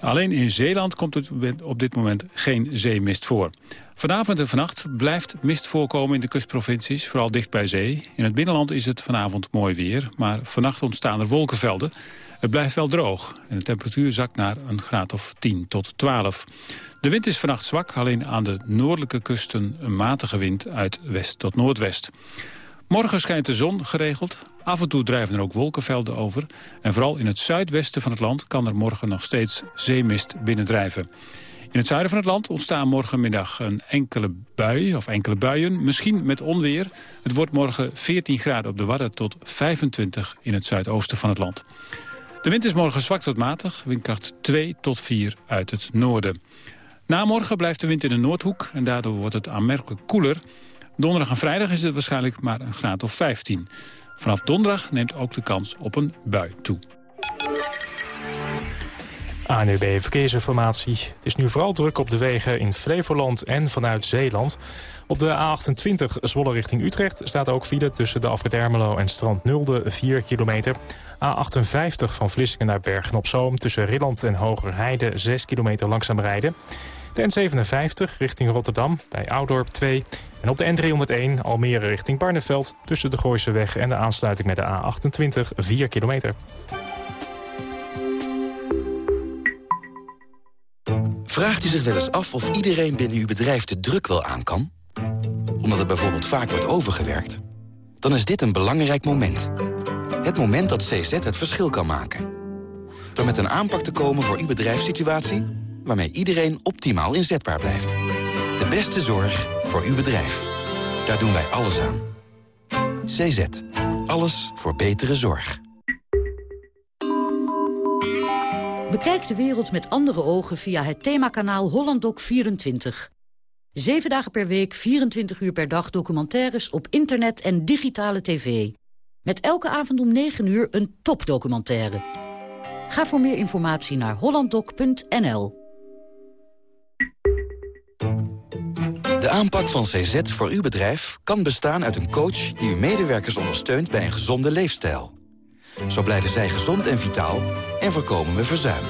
Alleen in Zeeland komt het op dit moment geen zeemist voor. Vanavond en vannacht blijft mist voorkomen in de kustprovincies, vooral dicht bij zee. In het binnenland is het vanavond mooi weer, maar vannacht ontstaan er wolkenvelden. Het blijft wel droog en de temperatuur zakt naar een graad of 10 tot 12. De wind is vannacht zwak, alleen aan de noordelijke kusten een matige wind uit west tot noordwest. Morgen schijnt de zon geregeld. Af en toe drijven er ook wolkenvelden over. En vooral in het zuidwesten van het land kan er morgen nog steeds zeemist binnendrijven. In het zuiden van het land ontstaan morgenmiddag een enkele bui of enkele buien, misschien met onweer. Het wordt morgen 14 graden op de Wadden tot 25 in het zuidoosten van het land. De wind is morgen zwak tot matig, windkracht 2 tot 4 uit het noorden. Na morgen blijft de wind in de noordhoek en daardoor wordt het aanmerkelijk koeler. Donderdag en vrijdag is het waarschijnlijk maar een graad of 15. Vanaf donderdag neemt ook de kans op een bui toe. ANUB Verkeersinformatie. Het is nu vooral druk op de wegen in Flevoland en vanuit Zeeland. Op de A28 Zwolle richting Utrecht staat ook file tussen de Afrit en Strand Nulde 4 kilometer. A58 van Vlissingen naar Bergen-op-Zoom tussen Rilland en Hogerheide 6 kilometer langzaam rijden. De N57 richting Rotterdam bij Oudorp 2. En op de N301 Almere richting Barneveld... tussen de Gooiseweg en de aansluiting met de A28 4 kilometer. Vraagt u zich wel eens af of iedereen binnen uw bedrijf de druk wel aan kan? Omdat het bijvoorbeeld vaak wordt overgewerkt? Dan is dit een belangrijk moment. Het moment dat CZ het verschil kan maken. Door met een aanpak te komen voor uw bedrijfssituatie waarmee iedereen optimaal inzetbaar blijft. De beste zorg voor uw bedrijf. Daar doen wij alles aan. CZ. Alles voor betere zorg. Bekijk de wereld met andere ogen via het themakanaal HollandDoc24. Zeven dagen per week, 24 uur per dag documentaires op internet en digitale tv. Met elke avond om 9 uur een topdocumentaire. Ga voor meer informatie naar hollanddoc.nl. De aanpak van CZ voor uw bedrijf kan bestaan uit een coach... die uw medewerkers ondersteunt bij een gezonde leefstijl. Zo blijven zij gezond en vitaal en voorkomen we verzuim.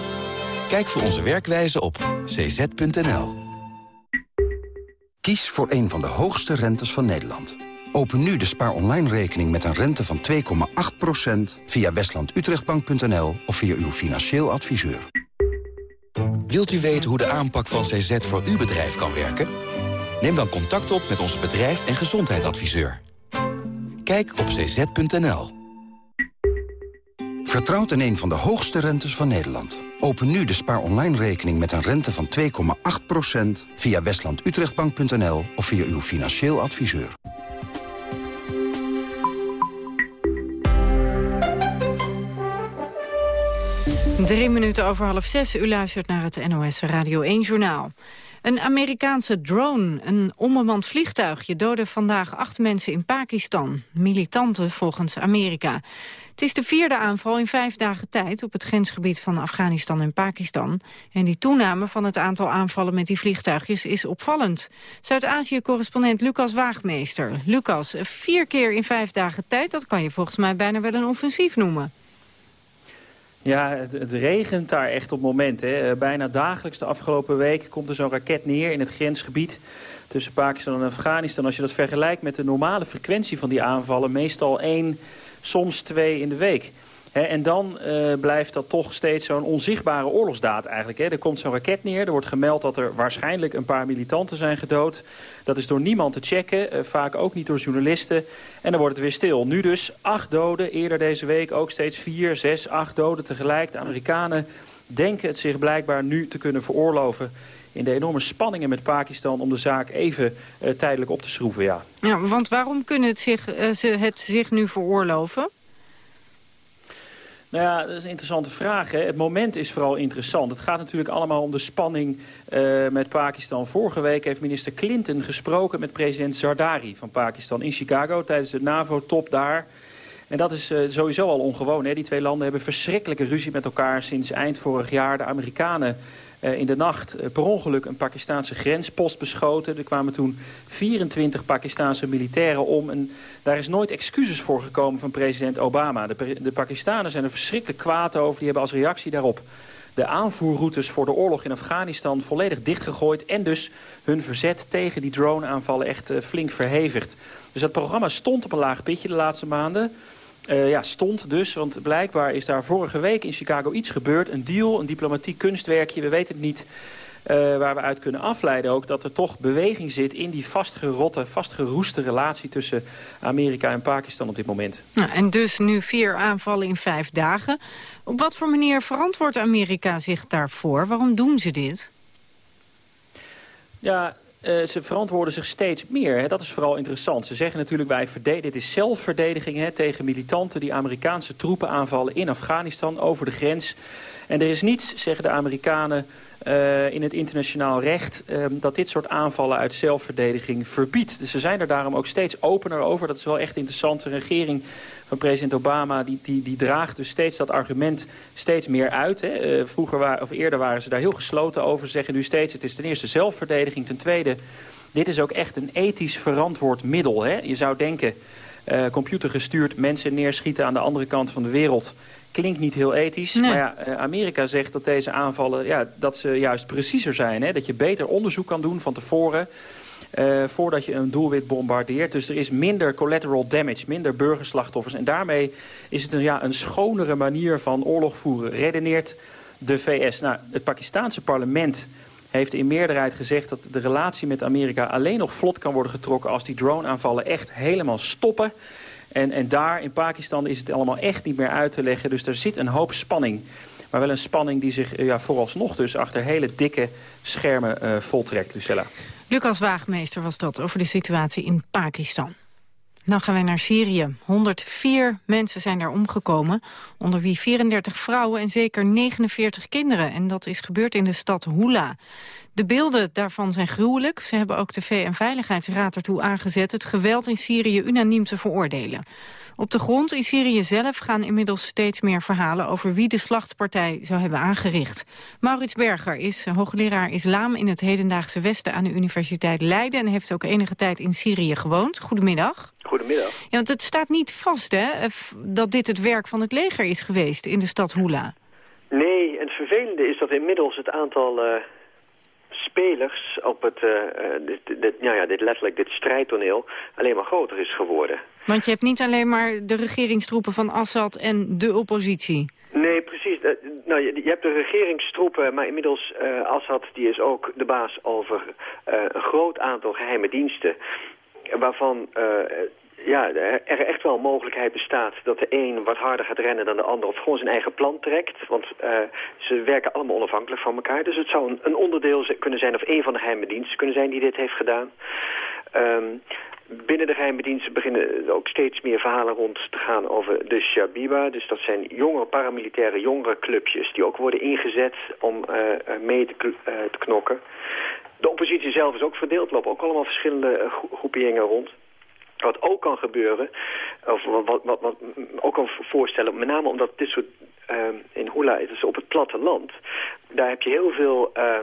Kijk voor onze werkwijze op cz.nl. Kies voor een van de hoogste rentes van Nederland. Open nu de spaar online rekening met een rente van 2,8% via westlandutrechtbank.nl of via uw financieel adviseur. Wilt u weten hoe de aanpak van CZ voor uw bedrijf kan werken? Neem dan contact op met onze bedrijf- en gezondheidsadviseur. Kijk op cz.nl. Vertrouwt in een van de hoogste rentes van Nederland. Open nu de spaar online rekening met een rente van 2,8% via westlandutrechtbank.nl of via uw financieel adviseur. Drie minuten over half zes. U luistert naar het NOS Radio 1 Journaal. Een Amerikaanse drone, een onbemand vliegtuigje... doodde vandaag acht mensen in Pakistan. Militanten volgens Amerika. Het is de vierde aanval in vijf dagen tijd... op het grensgebied van Afghanistan en Pakistan. En die toename van het aantal aanvallen met die vliegtuigjes is opvallend. Zuid-Azië-correspondent Lucas Waagmeester. Lucas, vier keer in vijf dagen tijd... dat kan je volgens mij bijna wel een offensief noemen. Ja, het, regent daar echt op momenten. Eh, bijna dagelijks de afgelopen week komt er zo'n raket neer in het grensgebied tussen Pakistan en Afghanistan. Als je dat vergelijkt met de normale frequentie van die aanvallen, meestal één, soms twee in de week en dan uh, blijft dat toch steeds zo'n onzichtbare oorlogsdaad eigenlijk. Er komt zo'n raket neer, er wordt gemeld dat er waarschijnlijk een paar militanten zijn gedood. Dat is door niemand te checken, uh, vaak ook niet door journalisten. En dan wordt het weer stil. Nu dus acht doden, eerder deze week ook steeds vier, zes, acht doden tegelijk. De Amerikanen denken het zich blijkbaar nu te kunnen veroorloven in de enorme spanningen met Pakistan om de zaak even uh, tijdelijk op te schroeven. Ja. ja, want waarom kunnen het zich, ze het zich nu veroorloven? Nou ja, dat is een interessante vraag. Hè. Het moment is vooral interessant. Het gaat natuurlijk allemaal om de spanning uh, met Pakistan. Vorige week heeft minister Clinton gesproken met president Zardari van Pakistan in Chicago tijdens de NAVO-top daar. En dat is uh, sowieso al ongewoon. Hè. Die twee landen hebben verschrikkelijke ruzie met elkaar sinds eind vorig jaar. De Amerikanen in de nacht uh, per ongeluk een Pakistaanse grenspost beschoten. Er kwamen toen 24 Pakistaanse militairen om. En daar is nooit excuses voor gekomen van president Obama. De, de Pakistanen zijn er verschrikkelijk kwaad over. Die hebben als reactie daarop de aanvoerroutes voor de oorlog in Afghanistan volledig dichtgegooid. En dus hun verzet tegen die drone-aanvallen echt uh, flink verhevigd. Dus dat programma stond op een laag pitje de laatste maanden. Uh, ja, stond dus, want blijkbaar is daar vorige week in Chicago iets gebeurd. Een deal, een diplomatiek kunstwerkje, we weten het niet. Uh, waar we uit kunnen afleiden ook dat er toch beweging zit... in die vastgerotte, vastgeroeste relatie tussen Amerika en Pakistan op dit moment. Nou, en dus nu vier aanvallen in vijf dagen. Op wat voor manier verantwoordt Amerika zich daarvoor? Waarom doen ze dit? Ja, uh, ze verantwoorden zich steeds meer. Hè. Dat is vooral interessant. Ze zeggen natuurlijk wij dit is zelfverdediging hè, tegen militanten die Amerikaanse troepen aanvallen in Afghanistan over de grens. En er is niets, zeggen de Amerikanen, uh, in het internationaal recht uh, dat dit soort aanvallen uit zelfverdediging verbiedt. Dus ze zijn er daarom ook steeds opener over. Dat is wel echt interessant. De regering van president Obama die, die, die draagt dus steeds dat argument steeds meer uit. Hè. Uh, vroeger waren, of eerder waren ze daar heel gesloten over. Ze zeggen nu steeds het is ten eerste zelfverdediging. Ten tweede, dit is ook echt een ethisch verantwoord middel. Hè. Je zou denken, uh, computergestuurd mensen neerschieten aan de andere kant van de wereld klinkt niet heel ethisch. Nee. Maar ja, Amerika zegt dat deze aanvallen ja, dat ze juist preciezer zijn. Hè? Dat je beter onderzoek kan doen van tevoren... Uh, voordat je een doelwit bombardeert. Dus er is minder collateral damage, minder burgerslachtoffers. En daarmee is het een, ja, een schonere manier van oorlog voeren. Redeneert de VS. Nou, het Pakistaanse parlement heeft in meerderheid gezegd... dat de relatie met Amerika alleen nog vlot kan worden getrokken... als die drone-aanvallen echt helemaal stoppen... En, en daar in Pakistan is het allemaal echt niet meer uit te leggen. Dus er zit een hoop spanning. Maar wel een spanning die zich ja, vooralsnog dus achter hele dikke schermen uh, voltrekt, Lucella. Lucas Waagmeester was dat over de situatie in Pakistan. Dan gaan wij naar Syrië. 104 mensen zijn daar omgekomen, onder wie 34 vrouwen en zeker 49 kinderen. En dat is gebeurd in de stad Hula. De beelden daarvan zijn gruwelijk. Ze hebben ook de VN-veiligheidsraad ertoe aangezet het geweld in Syrië unaniem te veroordelen. Op de grond in Syrië zelf gaan inmiddels steeds meer verhalen over wie de slachtpartij zou hebben aangericht. Maurits Berger is hoogleraar islam in het hedendaagse Westen aan de Universiteit Leiden en heeft ook enige tijd in Syrië gewoond. Goedemiddag. Goedemiddag. Ja, want het staat niet vast hè, dat dit het werk van het leger is geweest in de stad Hula. Nee, en het vervelende is dat inmiddels het aantal uh, spelers op het, uh, dit, dit, nou ja, dit letterlijk dit strijdtoneel alleen maar groter is geworden. Want je hebt niet alleen maar de regeringstroepen van Assad en de oppositie. Nee, precies. Uh, nou, je, je, hebt de regeringstroepen, maar inmiddels uh, Assad die is ook de baas over uh, een groot aantal geheime diensten. Waarvan ja, er echt wel mogelijkheid bestaat dat de een wat harder gaat rennen dan de ander... of gewoon zijn eigen plan trekt. Want uh, ze werken allemaal onafhankelijk van elkaar. Dus het zou een, onderdeel kunnen zijn of een van de geheime diensten kunnen zijn die dit heeft gedaan. Um, binnen de geheime diensten beginnen ook steeds meer verhalen rond te gaan over de Shabiba. Dus dat zijn jonge paramilitaire jongere clubjes die ook worden ingezet om uh, mee te, te knokken. De oppositie zelf is ook verdeeld, lopen ook allemaal verschillende groeperingen rond. Wat ook kan gebeuren, of wat, wat, wat, ook kan voorstellen, met name omdat dit soort, uh, in Hula, het is op het platteland, daar heb je heel veel... Uh,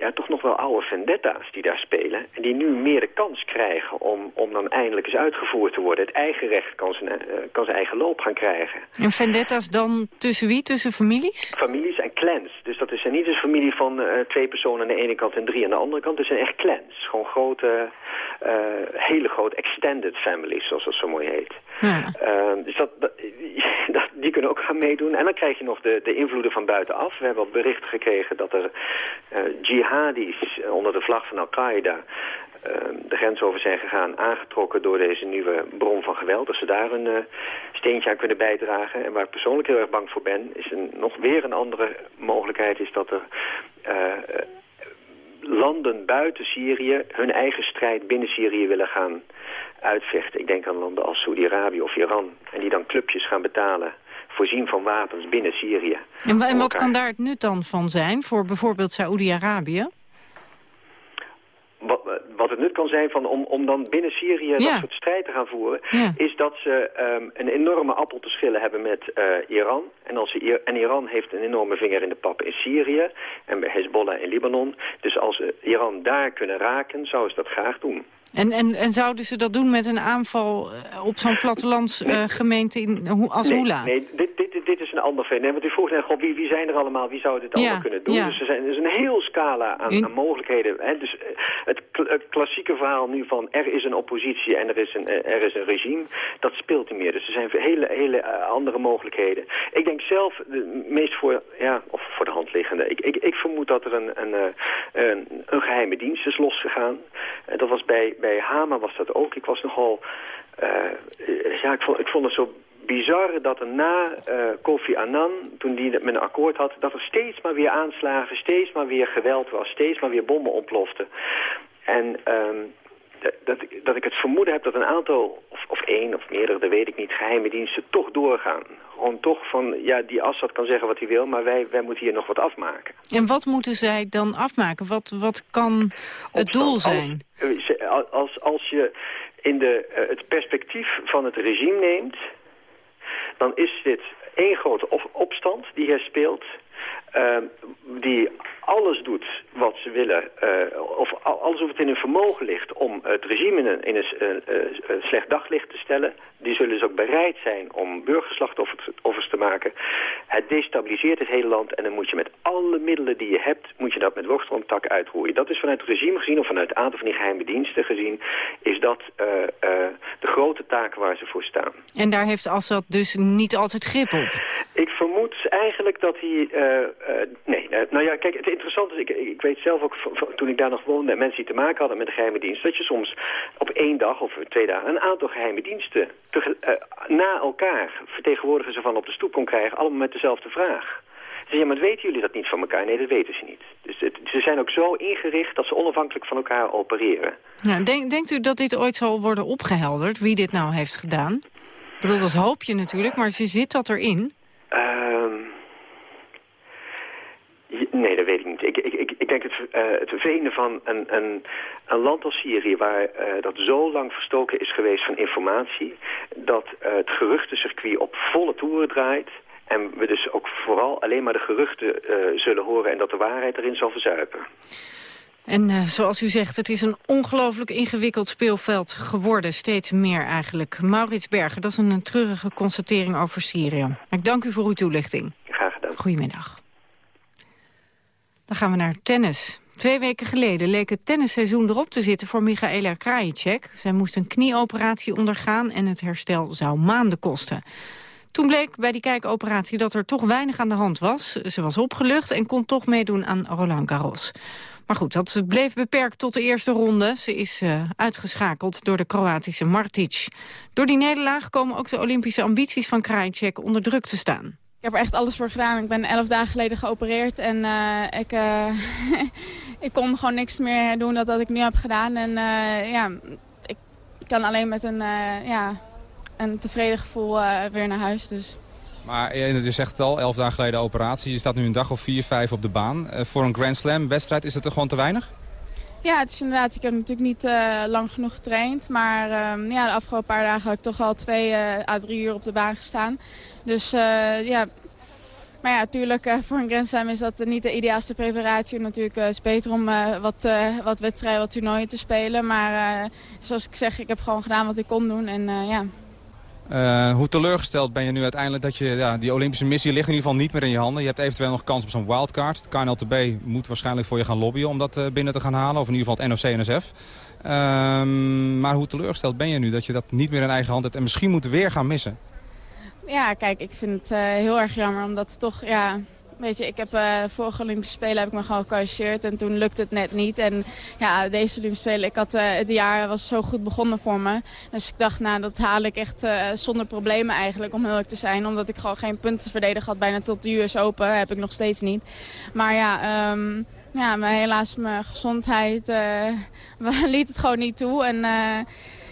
ja, toch nog wel oude vendetta's die daar spelen. En die nu meer de kans krijgen om, om dan eindelijk eens uitgevoerd te worden. Het eigen recht kan zijn, eh, kan zijn eigen loop gaan krijgen. En vendetta's dan tussen wie? Tussen families? Families en clans. Dus dat is niet een familie van eh, twee personen aan de ene kant en drie aan de andere kant. Het zijn echt clans. Gewoon grote, uh, hele grote extended families, zoals dat zo mooi heet. Ja. Uh, dus dat, dat, die kunnen ook gaan meedoen. En dan krijg je nog de, de invloeden van buitenaf. We hebben al berichten gekregen dat er uh, jihadis onder de vlag van Al-Qaeda de grens over zijn gegaan, aangetrokken door deze nieuwe bron van geweld. Dat ze daar een uh, steentje aan kunnen bijdragen. En waar ik persoonlijk heel erg bang voor ben, is een, nog weer een andere mogelijkheid, is dat er landen buiten Syrië hun eigen strijd binnen Syrië willen gaan uitvechten. Ik denk aan landen als Saudi-Arabië of Iran. En die dan clubjes gaan betalen voorzien van wapens binnen Syrië. En, en wat kan daar het nut dan van zijn voor bijvoorbeeld Saoedi-Arabië? Wat, wat het nut kan zijn van om, om dan binnen Syrië ja. dat soort strijd te gaan voeren... Ja. is dat ze um, een enorme appel te schillen hebben met uh, Iran. En, als ze, en Iran heeft een enorme vinger in de pap in Syrië... en bij Hezbollah in Libanon. Dus als ze Iran daar kunnen raken, zouden ze dat graag doen. En, en, en zouden ze dat doen met een aanval op zo'n plattelandsgemeente uh, als Hula? Nee, dit, dit, dit is een ander fenomeen. Want u vroeg net, wie, wie zijn er allemaal, wie zou dit allemaal ja, kunnen doen? Ja. Dus er, zijn, er is een heel scala aan, mogelijkheden. Hè? Dus het, het, klassieke verhaal nu van er is een oppositie en er is een, er is een regime, dat speelt niet meer. Dus er zijn hele, hele andere mogelijkheden. Ik denk zelf, de meest voor, ja, of voor de hand liggende, ik, ik, ik vermoed dat er een, een, een, een geheime dienst is losgegaan. dat was bij bij Hama was dat ook. Ik was nogal... Uh, ja, ik vond, ik vond het zo bizar dat er na uh, Kofi Annan, toen die met een akkoord had... dat er steeds maar weer aanslagen, steeds maar weer geweld was... steeds maar weer bommen ontploften. En... Um, dat, dat ik het vermoeden heb dat een aantal, of, of één of meerdere, dat weet ik niet, geheime diensten toch doorgaan. Gewoon toch van, ja, die Assad kan zeggen wat hij wil, maar wij, wij moeten hier nog wat afmaken. En wat moeten zij dan afmaken? Wat, wat kan het doel zijn? Als, als, als je in de, uh, het perspectief van het regime neemt, dan is dit één grote opstand die hier speelt... Uh, die alles doet wat ze willen, uh, of alles wat in hun vermogen ligt om het regime in een, in een uh, slecht daglicht te stellen. Die zullen dus ook bereid zijn om burgerslachtoffers te maken. Het destabiliseert het hele land en dan moet je met alle middelen die je hebt, moet je dat met wortel en tak uitroeien. Dat is vanuit het regime gezien, of vanuit een aantal van die geheime diensten gezien, is dat de grote taak waar ze voor staan. En daar heeft Assad dus niet altijd grip op? Ik vermoed eigenlijk dat hij... Uh, nee, uh, nou ja, kijk, het interessante is, ik, ik weet zelf ook toen ik daar nog woonde... mensen die te maken hadden met de geheime dienst... dat je soms op één dag of twee dagen een aantal geheime diensten... Te, na elkaar vertegenwoordigers ervan op de stoep kon krijgen... allemaal met dezelfde vraag. Ze ja, maar weten jullie dat niet van elkaar? Nee, dat weten ze niet. Dus ze zijn ook zo ingericht dat ze onafhankelijk van elkaar opereren. Denkt u dat dit ooit zal worden opgehelderd, wie dit nou heeft gedaan? Ik bedoel, dat hoop je natuurlijk, maar ze zit dat erin? Uh, Nee, dat weet ik niet. Ik, ik, ik, ik denk het, uh, het van een, een, een land als Syrië... waar uh, dat zo lang verstoken is geweest van informatie... dat uh, het geruchtencircuit op volle toeren draait... en we dus ook vooral alleen maar de geruchten zullen horen... en dat de waarheid erin zal verzuipen. En uh, zoals u zegt, het is een ongelooflijk ingewikkeld speelveld geworden. Steeds meer eigenlijk. Maurits Berger, dat is een, een treurige constatering over Syrië. Ik dank u voor uw toelichting. Graag gedaan. Goedemiddag. Dan gaan we naar tennis. Twee weken geleden leek het tennisseizoen erop te zitten voor Michaela Krajicek. Zij moest een knieoperatie ondergaan en het herstel zou maanden kosten. Toen bleek bij die kijkoperatie dat er toch weinig aan de hand was. Ze was opgelucht en kon toch meedoen aan Roland Garros. Maar goed, dat bleef beperkt tot de eerste ronde. Ze is uh, uitgeschakeld door de Kroatische Martic. Door die nederlaag komen ook de Olympische ambities van Krajicek onder druk te staan. Ik heb er echt alles voor gedaan. Ik ben elf dagen geleden geopereerd en uh, ik, uh, ik kon gewoon niks meer doen dan dat ik nu heb gedaan. En uh, ja, ik kan alleen met een, ja, een tevreden gevoel weer naar huis. Dus. Maar je zegt het al, elf dagen geleden operatie. Je staat nu een dag of vier, vijf op de baan. voor een Grand Slam wedstrijd is het er gewoon te weinig? Ja, het is inderdaad. Ik heb natuurlijk niet uh, lang genoeg getraind. Maar um, ja, de afgelopen paar dagen heb ik toch al twee uh, à drie uur op de baan gestaan. Dus uh, ja, Maar ja, natuurlijk voor een Grand is dat niet de ideaalste preparatie. Natuurlijk is het beter om wat, wat wedstrijden, wat toernooien te spelen. Maar zoals ik zeg, ik heb gewoon gedaan wat ik kon doen. En ja, uh, hoe teleurgesteld ben je nu uiteindelijk dat je, ja, die Olympische missie ligt in ieder geval niet meer in je handen. Je hebt eventueel nog kans op zo'n wildcard. Het KNLTB moet waarschijnlijk voor je gaan lobbyen om dat uh, binnen te gaan halen. Of in ieder geval het NOC-NSF. Ehm, maar hoe teleurgesteld ben je nu dat je dat niet meer in eigen hand hebt en misschien moet weer gaan missen? Ja, kijk, ik vind het uh, heel erg jammer omdat toch, ja, Weet je, ik heb uh, vorige Olympische Spelen heb ik me gewoon gekwalificeerd en toen lukte het net niet. En ja, deze Olympische Spelen, ik had, uh, het jaar was zo goed begonnen voor me. Dus ik dacht, nou, dat haal ik echt uh, zonder problemen eigenlijk, om eerlijk te zijn. Omdat ik gewoon geen punten verdedigen had, bijna tot de US Open, heb ik nog steeds niet. Maar ja, um, ja maar helaas mijn gezondheid liet het gewoon niet toe. En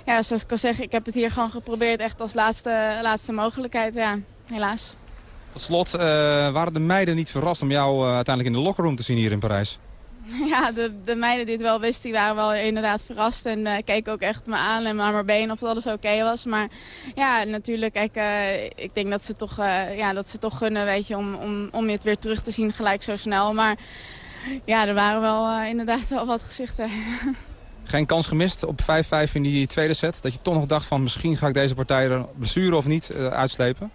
ja, zoals ik al zeg, ik heb het hier gewoon geprobeerd echt als laatste, laatste mogelijkheid, ja, helaas. Tot slot, uh, waren de meiden niet verrast om jou uh, uiteindelijk in de lockerroom te zien hier in Parijs? Ja, de, de meiden die het wel wisten, die waren wel inderdaad verrast. En uh, keken ook echt me aan en aan mijn been of alles oké okay was. Maar ja, natuurlijk, kijk, ik denk dat ze, toch, ja, dat ze toch gunnen, weet je, om, om, om je het weer terug te zien gelijk zo snel. Maar ja, er waren wel inderdaad wel wat gezichten. Geen kans gemist op 5-5 in die tweede set? Dat je toch nog dacht van misschien ga ik deze partij er blessure of niet uitslepen?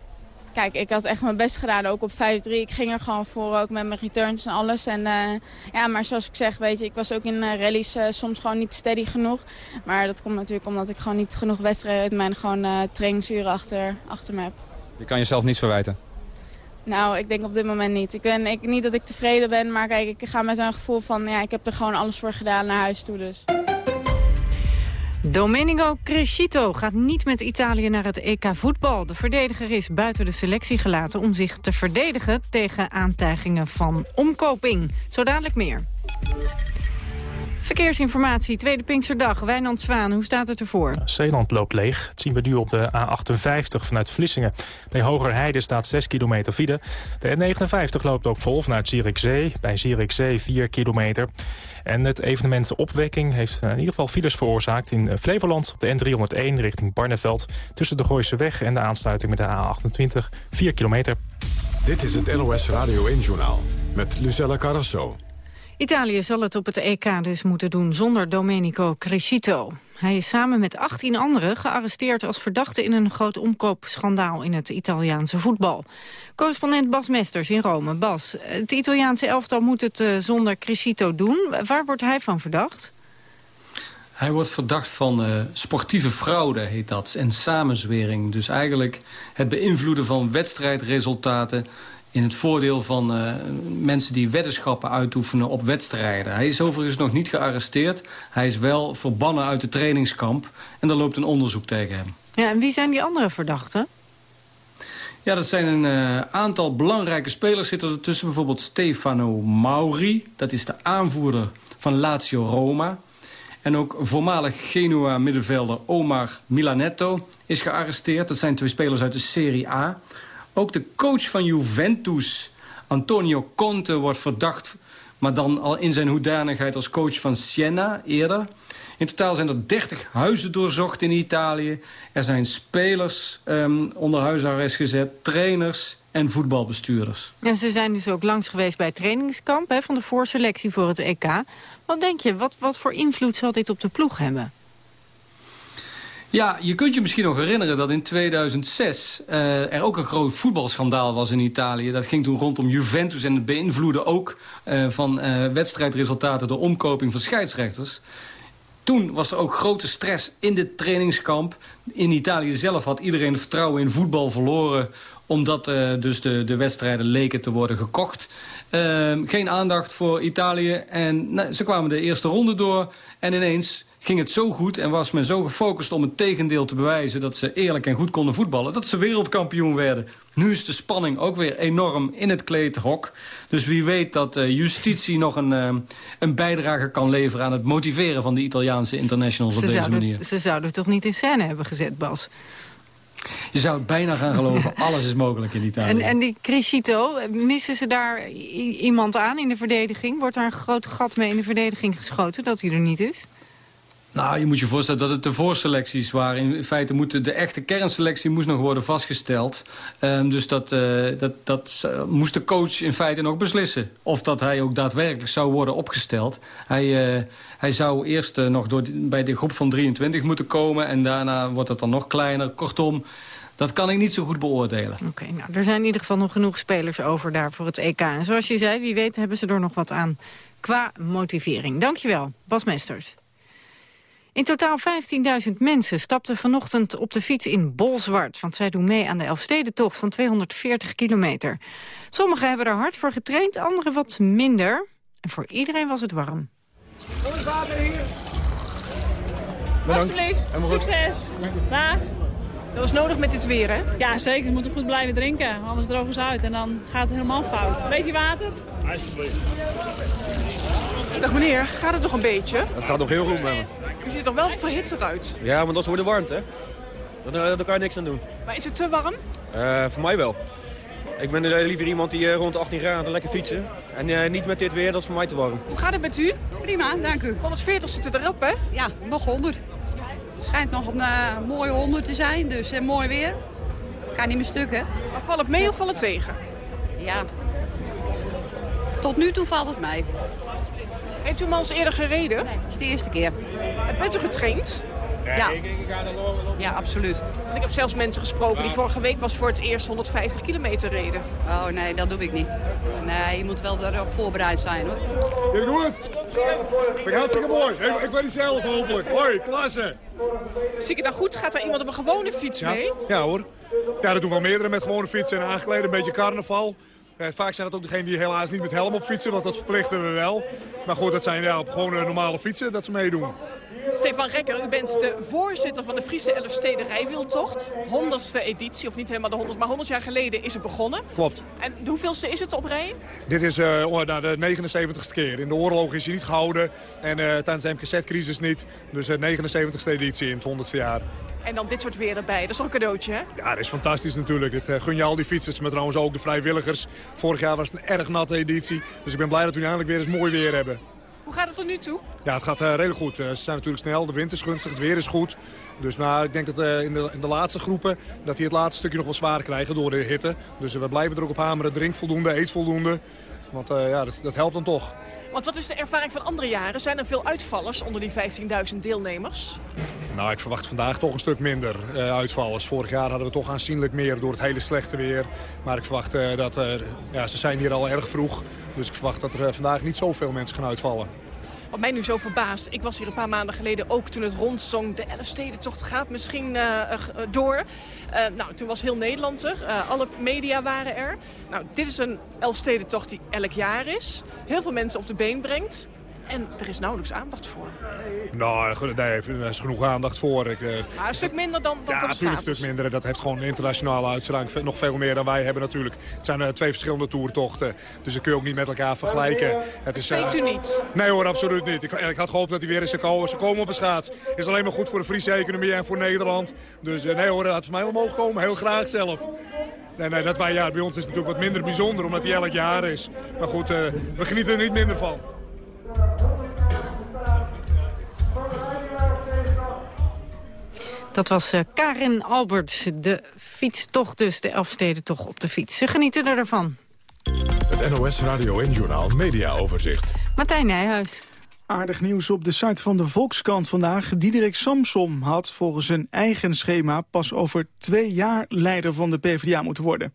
Kijk, ik had echt mijn best gedaan, ook op 5-3. Ik ging er gewoon voor, ook met mijn returns en alles. En, uh, ja, maar zoals ik zeg, weet je, ik was ook in uh, rallies uh, soms gewoon niet steady genoeg. Maar dat komt natuurlijk omdat ik gewoon niet genoeg wedstrijden mijn gewoon, trainingsuren achter, achter me heb. Je kan jezelf niets verwijten? Nou, ik denk op dit moment niet. Ik ben, ik, niet dat ik tevreden ben, maar kijk, ik ga met een gevoel van... ja, ik heb er gewoon alles voor gedaan naar huis toe, dus... Domenico Crescito gaat niet met Italië naar het EK voetbal. De verdediger is buiten de selectie gelaten om zich te verdedigen... tegen aantijgingen van omkoping. Zo dadelijk meer. Verkeersinformatie, tweede Pinksterdag. Wijnand Zwaan, hoe staat het ervoor? Zeeland loopt leeg. Dat zien we nu op de A58 vanuit Vlissingen. Bij Hogerheide staat 6 kilometer file. De N59 loopt ook vol vanuit Zierikzee. Bij Zierikzee 4 kilometer. En het evenement Opwekking heeft in ieder geval files veroorzaakt... in Flevoland op de N301 richting Barneveld... tussen de Gooise Weg en de aansluiting met de A28 4 kilometer. Dit is het NOS Radio 1-journaal met Lucella Carrasso. Italië zal het op het EK dus moeten doen zonder Domenico Crescito. Hij is samen met 18 anderen gearresteerd als verdachte in een groot omkoopschandaal in het Italiaanse voetbal. Correspondent Bas Mesters in Rome. Bas, het Italiaanse elftal moet het uh, zonder Crescito doen. Waar wordt hij van verdacht? Hij wordt verdacht van uh, sportieve fraude, heet dat, en samenzwering. Dus eigenlijk het beïnvloeden van wedstrijdresultaten in het voordeel van uh, mensen die weddenschappen uitoefenen op wedstrijden. Hij is overigens nog niet gearresteerd. Hij is wel verbannen uit de trainingskamp. En er loopt een onderzoek tegen hem. Ja, en wie zijn die andere verdachten? Ja, dat zijn een uh, aantal belangrijke spelers zitten er tussen. Bijvoorbeeld Stefano Mauri. Dat is de aanvoerder van Lazio Roma. En ook voormalig Genua-middenvelder Omar Milanetto is gearresteerd. Dat zijn twee spelers uit de Serie A. Ook de coach van Juventus, Antonio Conte, wordt verdacht... maar dan al in zijn hoedanigheid als coach van Siena eerder. In totaal zijn er 30 huizen doorzocht in Italië. Er zijn spelers um, onder huisarrest gezet, trainers en voetbalbestuurders. En ze zijn dus ook langs geweest bij het trainingskamp van de voorselectie voor het EK. Wat denk je, wat, wat voor invloed zal dit op de ploeg hebben? Ja, je kunt je misschien nog herinneren dat in 2006 uh, er ook een groot voetbalschandaal was in Italië. Dat ging toen rondom Juventus en het beïnvloeden ook uh, van uh, wedstrijdresultaten door omkoping van scheidsrechters. Toen was er ook grote stress in dit trainingskamp. In Italië zelf had iedereen vertrouwen in voetbal verloren... omdat dus de, de wedstrijden leken te worden gekocht. Uh, geen aandacht voor Italië. En nou, ze kwamen de eerste ronde door. En ineens ging het zo goed en was men zo gefocust om het tegendeel te bewijzen... dat ze eerlijk en goed konden voetballen, dat ze wereldkampioen werden. Nu is de spanning ook weer enorm in het kleedhok. Dus wie weet dat uh, justitie nog een, uh, een bijdrage kan leveren... aan het motiveren van de Italiaanse internationals ze op deze zouden, manier. Ze zouden toch niet in scène hebben gezet, Bas? Je zou het bijna gaan geloven, alles is mogelijk in Italië. En, en die Crescito, missen ze daar iemand aan in de verdediging? Wordt daar een groot gat mee in de verdediging geschoten dat hij er niet is? Nou, je moet je voorstellen dat het de voorselecties waren. In feite moet de echte kernselectie moest nog worden vastgesteld. Um, dus dat, uh, dat, dat moest de coach in feite nog beslissen. Of dat hij ook daadwerkelijk zou worden opgesteld. Hij, uh, hij zou eerst nog door, bij de groep van 23 moeten komen... en daarna wordt het dan nog kleiner. Kortom, dat kan ik niet zo goed beoordelen. Oké, nou, er zijn in ieder geval nog genoeg spelers over daar voor het EK. En zoals je zei, wie weet hebben ze er nog wat aan qua motivering. Dankjewel, Bas Mesters. In totaal 15.000 mensen stapten vanochtend op de fiets in Bolzwart... want zij doen mee aan de Elfstedentocht van 240 kilometer. Sommigen hebben er hard voor getraind, anderen wat minder. En voor iedereen was het warm. Alsjeblieft, succes. Dag. Dat was nodig met dit weer, hè? Ja, zeker. We moeten goed blijven drinken, anders drogen ze uit. En dan gaat het helemaal fout. Beetje water? Alsjeblieft. Dag meneer, gaat het nog een beetje? Het gaat nog heel goed met me. U ziet er wel verhit eruit. Ja, maar dat is voor de warmte, hè? Daar, daar kan je niks aan doen. Maar is het te warm? Uh, voor mij wel. Ik ben uh, liever iemand die uh, rond de 18 graden lekker fietsen. En niet met dit weer, dat is voor mij te warm. Hoe gaat het met u? Prima, dank u. 140 zitten erop, hè? Ja, nog 100. Het schijnt nog een uh, mooie 100 te zijn, dus uh, mooi weer. Kan niet meer stukken. Maar valt het mee of valt het tegen? Ja. Tot nu toe valt het mee. Heeft u hem al eens eerder gereden? Nee, het is de eerste keer. En bent u getraind? Ja. Ja, absoluut. Want ik heb zelfs mensen gesproken die vorige week was voor het eerst 150 kilometer reden. Oh nee, dat doe ik niet. Nee, je moet wel erop voorbereid zijn hoor. Ik doe het. Ik hartstikke mooi. Ik, ik ben zelf hopelijk. Hoi, klasse. Zie ik het nou goed? Gaat er iemand op een gewone fiets ja? mee? Ja hoor. Ja, dat doen wel meerdere met gewone fietsen en aangeleden. Een beetje carnaval. Eh, vaak zijn dat ook degenen die helaas niet met helm op fietsen, want dat verplichten we wel. Maar goed, dat zijn ja, op gewoon normale fietsen dat ze meedoen. Stefan Rekker, u bent de voorzitter van de Friese Elfsteden Rijwieltocht. 100ste editie, of niet helemaal de 100, maar 100 jaar geleden is het begonnen. Klopt. En de hoeveelste is het op rij? Dit is uh, de 79ste keer. In de oorlog is hij niet gehouden en uh, tijdens de MKZ-crisis niet. Dus de uh, 79ste editie in het 100ste jaar. En dan dit soort weer erbij. Dat is toch een cadeautje, hè? Ja, dat is fantastisch natuurlijk. Dit uh, gun je al die fietsers, maar trouwens ook de vrijwilligers. Vorig jaar was het een erg natte editie. Dus ik ben blij dat we nu eindelijk weer eens mooi weer hebben. Hoe gaat het er nu toe? Ja, het gaat uh, redelijk goed. Uh, ze zijn natuurlijk snel, de wind is gunstig, het weer is goed. Dus maar ik denk dat uh, in, de, in de laatste groepen dat die het laatste stukje nog wel zwaar krijgen door de hitte. Dus we blijven er ook op hameren. Drink voldoende, eet voldoende. Want ja, dat, dat helpt dan toch. Want wat is de ervaring van andere jaren? Zijn er veel uitvallers onder die 15.000 deelnemers? Nou, ik verwacht vandaag toch een stuk minder uh, uitvallers. Vorig jaar hadden we toch aanzienlijk meer door het hele slechte weer. Maar ik verwacht uh, dat er... Ja, ze zijn hier al erg vroeg. Dus ik verwacht dat er vandaag niet zoveel mensen gaan uitvallen. Wat mij nu zo verbaast, ik was hier een paar maanden geleden ook toen het rondzong. De Elfstedentocht gaat misschien uh, door. Uh, nou, toen was heel Nederland er. alle media waren er. Nou, dit is een Elfstedentocht die elk jaar is. Heel veel mensen op de been brengt. En er is nauwelijks aandacht voor. Nou, nee, er is genoeg aandacht voor. Ik, uh... Maar een stuk minder dan, dan ja, voor de natuurlijk een stuk minder. Dat heeft gewoon een internationale uitstraling. Nog veel meer dan wij hebben natuurlijk. Het zijn uh, twee verschillende toertochten. Dus dat kun je ook niet met elkaar vergelijken. Het is, uh... u niet? Nee hoor, absoluut niet. Ik, ik had gehoopt dat hij weer eens zou komen, zou komen op een schaats. Is alleen maar goed voor de Friese economie en voor Nederland. Dus nee hoor, dat had voor mij wel mogen komen. Heel graag zelf. Nee, nee, dat wij, ja, bij ons is het natuurlijk wat minder bijzonder, omdat hij elk jaar is. Maar goed, we genieten er niet minder van. Dat was uh, Karin Alberts, de fietstocht dus, de Elfstedentocht op de fiets. Ze genieten ervan. Het NOS Radio en Journaal Media Overzicht. Martijn Nijhuis. Aardig nieuws op de site van de Volkskrant vandaag. Diederik Samsom had volgens zijn eigen schema pas over twee jaar leider van de PvdA moeten worden.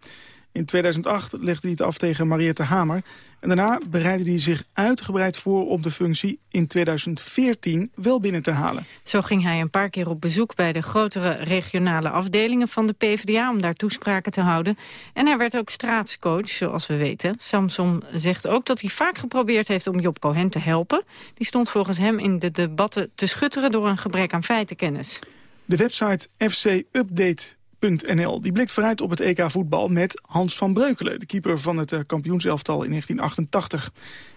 In 2008 legde hij het af tegen Mariette Hamer. En daarna bereidde hij zich uitgebreid voor om de functie in 2014 wel binnen te halen. Zo ging hij een paar keer op bezoek bij de grotere regionale afdelingen van de PvdA... om daar toespraken te houden. En hij werd ook straatscoach, zoals we weten. Samson zegt ook dat hij vaak geprobeerd heeft om Job Cohen te helpen. Die stond volgens hem in de debatten te schutteren door een gebrek aan feitenkennis. De website FC Update NL. Die blikt vooruit op het EK voetbal met Hans van Breukelen... de keeper van het kampioenselftal in 1988.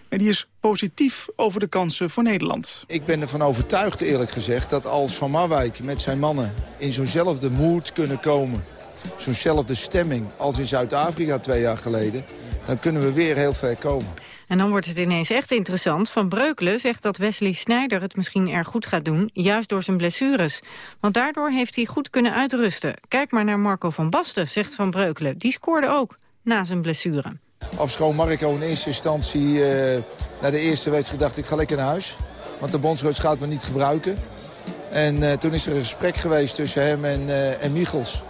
En die is positief over de kansen voor Nederland. Ik ben ervan overtuigd, eerlijk gezegd, dat als Van Marwijk met zijn mannen... in zo'nzelfde mood kunnen komen, zo'nzelfde stemming als in Zuid-Afrika twee jaar geleden... dan kunnen we weer heel ver komen. En dan wordt het ineens echt interessant. Van Breukelen zegt dat Wesley Sneijder het misschien erg goed gaat doen... juist door zijn blessures. Want daardoor heeft hij goed kunnen uitrusten. Kijk maar naar Marco van Basten, zegt Van Breukelen. Die scoorde ook na zijn blessure. Afschoon Marco in eerste instantie uh, na de eerste wedstrijd dacht ik ga lekker naar huis. Want de bondscoach gaat me niet gebruiken. En uh, toen is er een gesprek geweest tussen hem en, uh, en Michels.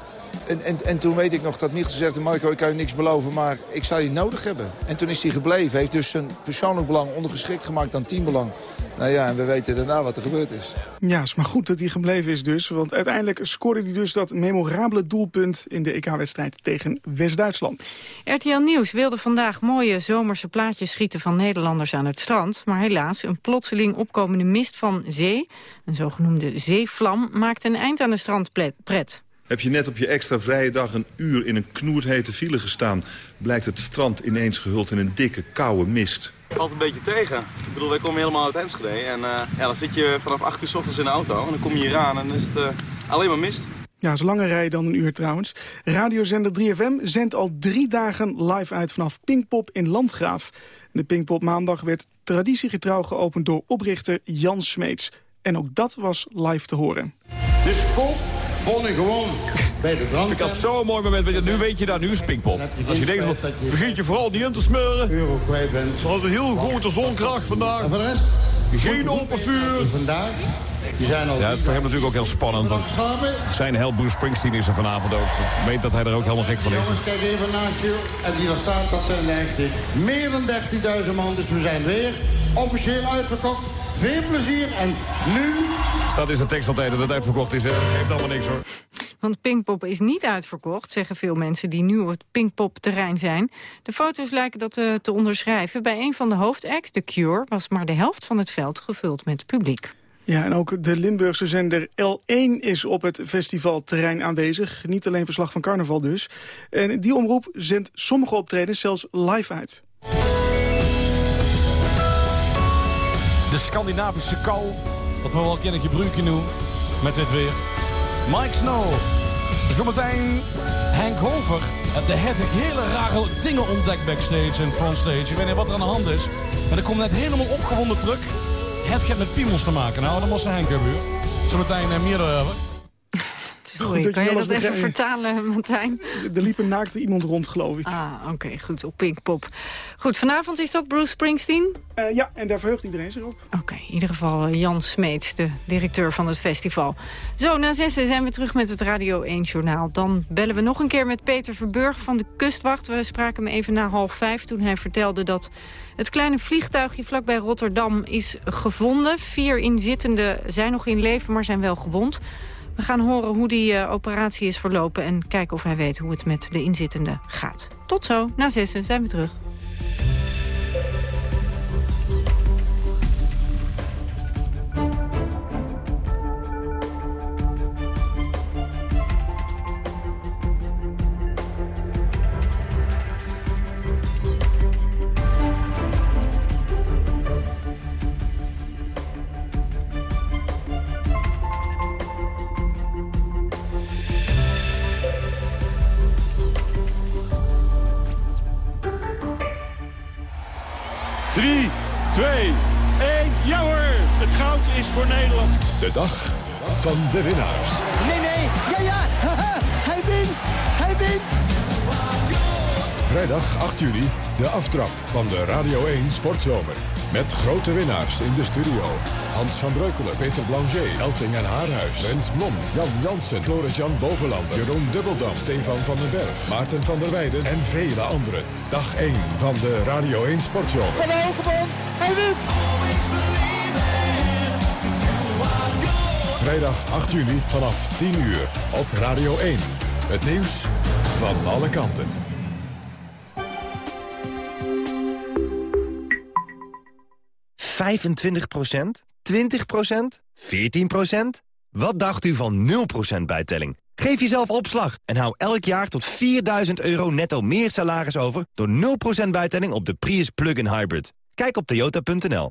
En, en, en, toen weet ik nog dat Michels zegt... Marco, ik kan je niks beloven, maar ik zou je nodig hebben. En toen is hij gebleven. heeft dus zijn persoonlijk belang ondergeschikt gemaakt aan teambelang. Nou ja, en we weten daarna wat er gebeurd is. Ja, het is maar goed dat hij gebleven is dus. Want uiteindelijk scoorde hij dus dat memorabele doelpunt... in de EK-wedstrijd tegen West-Duitsland. RTL Nieuws wilde vandaag mooie zomerse plaatjes schieten... van Nederlanders aan het strand. Maar helaas, een plotseling opkomende mist van zee... een zogenoemde zeevlam, maakte een eind aan de strandpret. Heb je net op je extra vrije dag een uur in een knoerhete file gestaan... blijkt het strand ineens gehuld in een dikke, koude mist. Het valt een beetje tegen. Ik bedoel, wij komen helemaal uit Enschede. En uh, ja, dan zit je vanaf 8 uur s ochtends in de auto. En dan kom je hier aan en dan is het uh, alleen maar mist. Ja, dat is langer rijden dan een uur trouwens. Radiozender 3FM zendt al drie dagen live uit vanaf Pinkpop in Landgraaf. de Pinkpop maandag werd traditiegetrouw geopend door oprichter Jan Smeets. En ook dat was live te horen. Dus koop Bonnen gewoon bij de brand. Ik had zo'n mooi moment, want nu weet je dat, nu is Pinkpop. Als je denkt, vergeet je vooral niet in te smeuren. Euro kwijt bent. We hadden heel grote zonkracht vandaag. En voor de rest? Geen open vuur. Vandaag? Die zijn al ja, het is voor hem natuurlijk ook heel spannend. Want zijn held Bruce Springsteen is er vanavond ook. Ik weet dat hij er ook helemaal gek van is. Jongens, kijk even naast je. En die daar staat, dat zijn echte. Meer dan 13.000 man, dus we zijn weer officieel uitverkocht. Veel plezier en nu... Staat in zijn tekst altijd dat het uitverkocht is. Hè? Geeft allemaal niks hoor. Want Pinkpop is niet uitverkocht, zeggen veel mensen die nu op het Pinkpop-terrein zijn. De foto's lijken dat uh, te onderschrijven. Bij een van de hoofdacts, The Cure, was maar de helft van het veld gevuld met publiek. Ja, en ook de Limburgse zender L1 is op het festivalterrein aanwezig. Niet alleen verslag van carnaval dus. En die omroep zendt sommige optredens zelfs live uit. De Scandinavische kou, wat we wel kennen, gebruiken nu, met dit weer. Mike Snow. Zometeen Henk Hover. De heeft hele rare dingen ontdekt backstage en frontstage. Ik weet niet wat er aan de hand is. Maar er komt net helemaal opgewonden terug. Het heeft met piemels te maken. Nou, dan moest Henk weer. Zometeen uh, meer erover. Sorry, kan je dat even vertalen, Martijn? Er liep een naakte iemand rond, geloof ik. Ah, oké, goed, op Pinkpop. Goed, vanavond is dat Bruce Springsteen? Uh, ja, en daar verheugt iedereen zich op. Oké, in ieder geval eh, Jan Smeet, de directeur van het festival. Zo, na zessen zijn we terug met het Radio 1-journaal. Dan bellen we nog een keer met Peter Verburg van de Kustwacht. We spraken hem even na half vijf toen hij vertelde dat... het kleine vliegtuigje vlakbij Rotterdam is gevonden. Vier inzittenden zijn nog in leven, maar zijn wel gewond. We gaan horen hoe die uh, operatie is verlopen... en kijken of hij weet hoe het met de inzittenden gaat. Tot zo, na zessen zijn we terug. Voor Nederland. De dag van de winnaars. Nee, nee, ja, ja, hij wint, hij wint. Vrijdag 8 juli, de aftrap van de Radio 1 Sportzomer. Met grote winnaars in de studio. Hans van Breukelen, Peter Blanger, Elting en Haarhuis, Rens Blom, Jan Jansen, Floris-Jan Bovenland, Jeroen Dubbeldam, Stefan van den Berg, Maarten van der Weijden en vele anderen. Dag 1 van de Radio 1 Sportzomer. Van Hogebond, hij wint! Vrijdag 8 juli vanaf 10 uur op Radio 1. Het nieuws van alle kanten. ...25 20% 14% Wat dacht u van 0% bijtelling? Geef jezelf opslag en hou elk jaar tot 4000 euro netto meer salaris over... door 0% bijtelling op de Prius Plug-in Hybrid. Kijk op toyota.nl.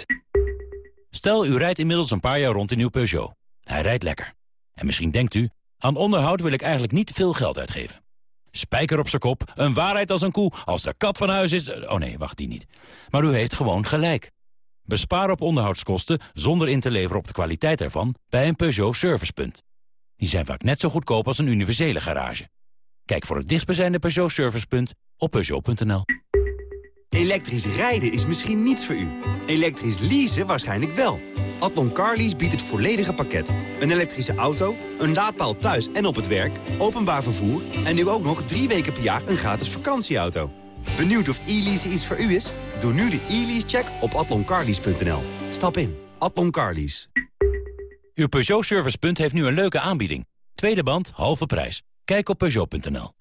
Stel, u rijdt inmiddels een paar jaar rond in uw Peugeot. Hij rijdt lekker. En misschien denkt u, aan onderhoud wil ik eigenlijk niet veel geld uitgeven. Spijker op zijn kop, een waarheid als een koe. Als de kat van huis is... Oh nee, wacht, die niet. Maar u heeft gewoon gelijk. Bespaar op onderhoudskosten zonder in te leveren op de kwaliteit ervan... bij een Peugeot Servicepunt. Die zijn vaak net zo goedkoop als een universele garage. Kijk voor het dichtstbijzijnde Peugeot Servicepunt op Peugeot.nl. Elektrisch rijden is misschien niets voor u. Elektrisch leasen waarschijnlijk wel. Adlon Carlease biedt het volledige pakket. Een elektrische auto, een laadpaal thuis en op het werk, openbaar vervoer... en nu ook nog drie weken per jaar een gratis vakantieauto. Benieuwd of e-lease iets voor u is? Doe nu de e-lease-check op atloncarlease.nl. Stap in. Adlon Carlease. Uw Peugeot Servicepunt heeft nu een leuke aanbieding. Tweede band, halve prijs. Kijk op Peugeot.nl.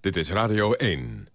Dit is Radio 1.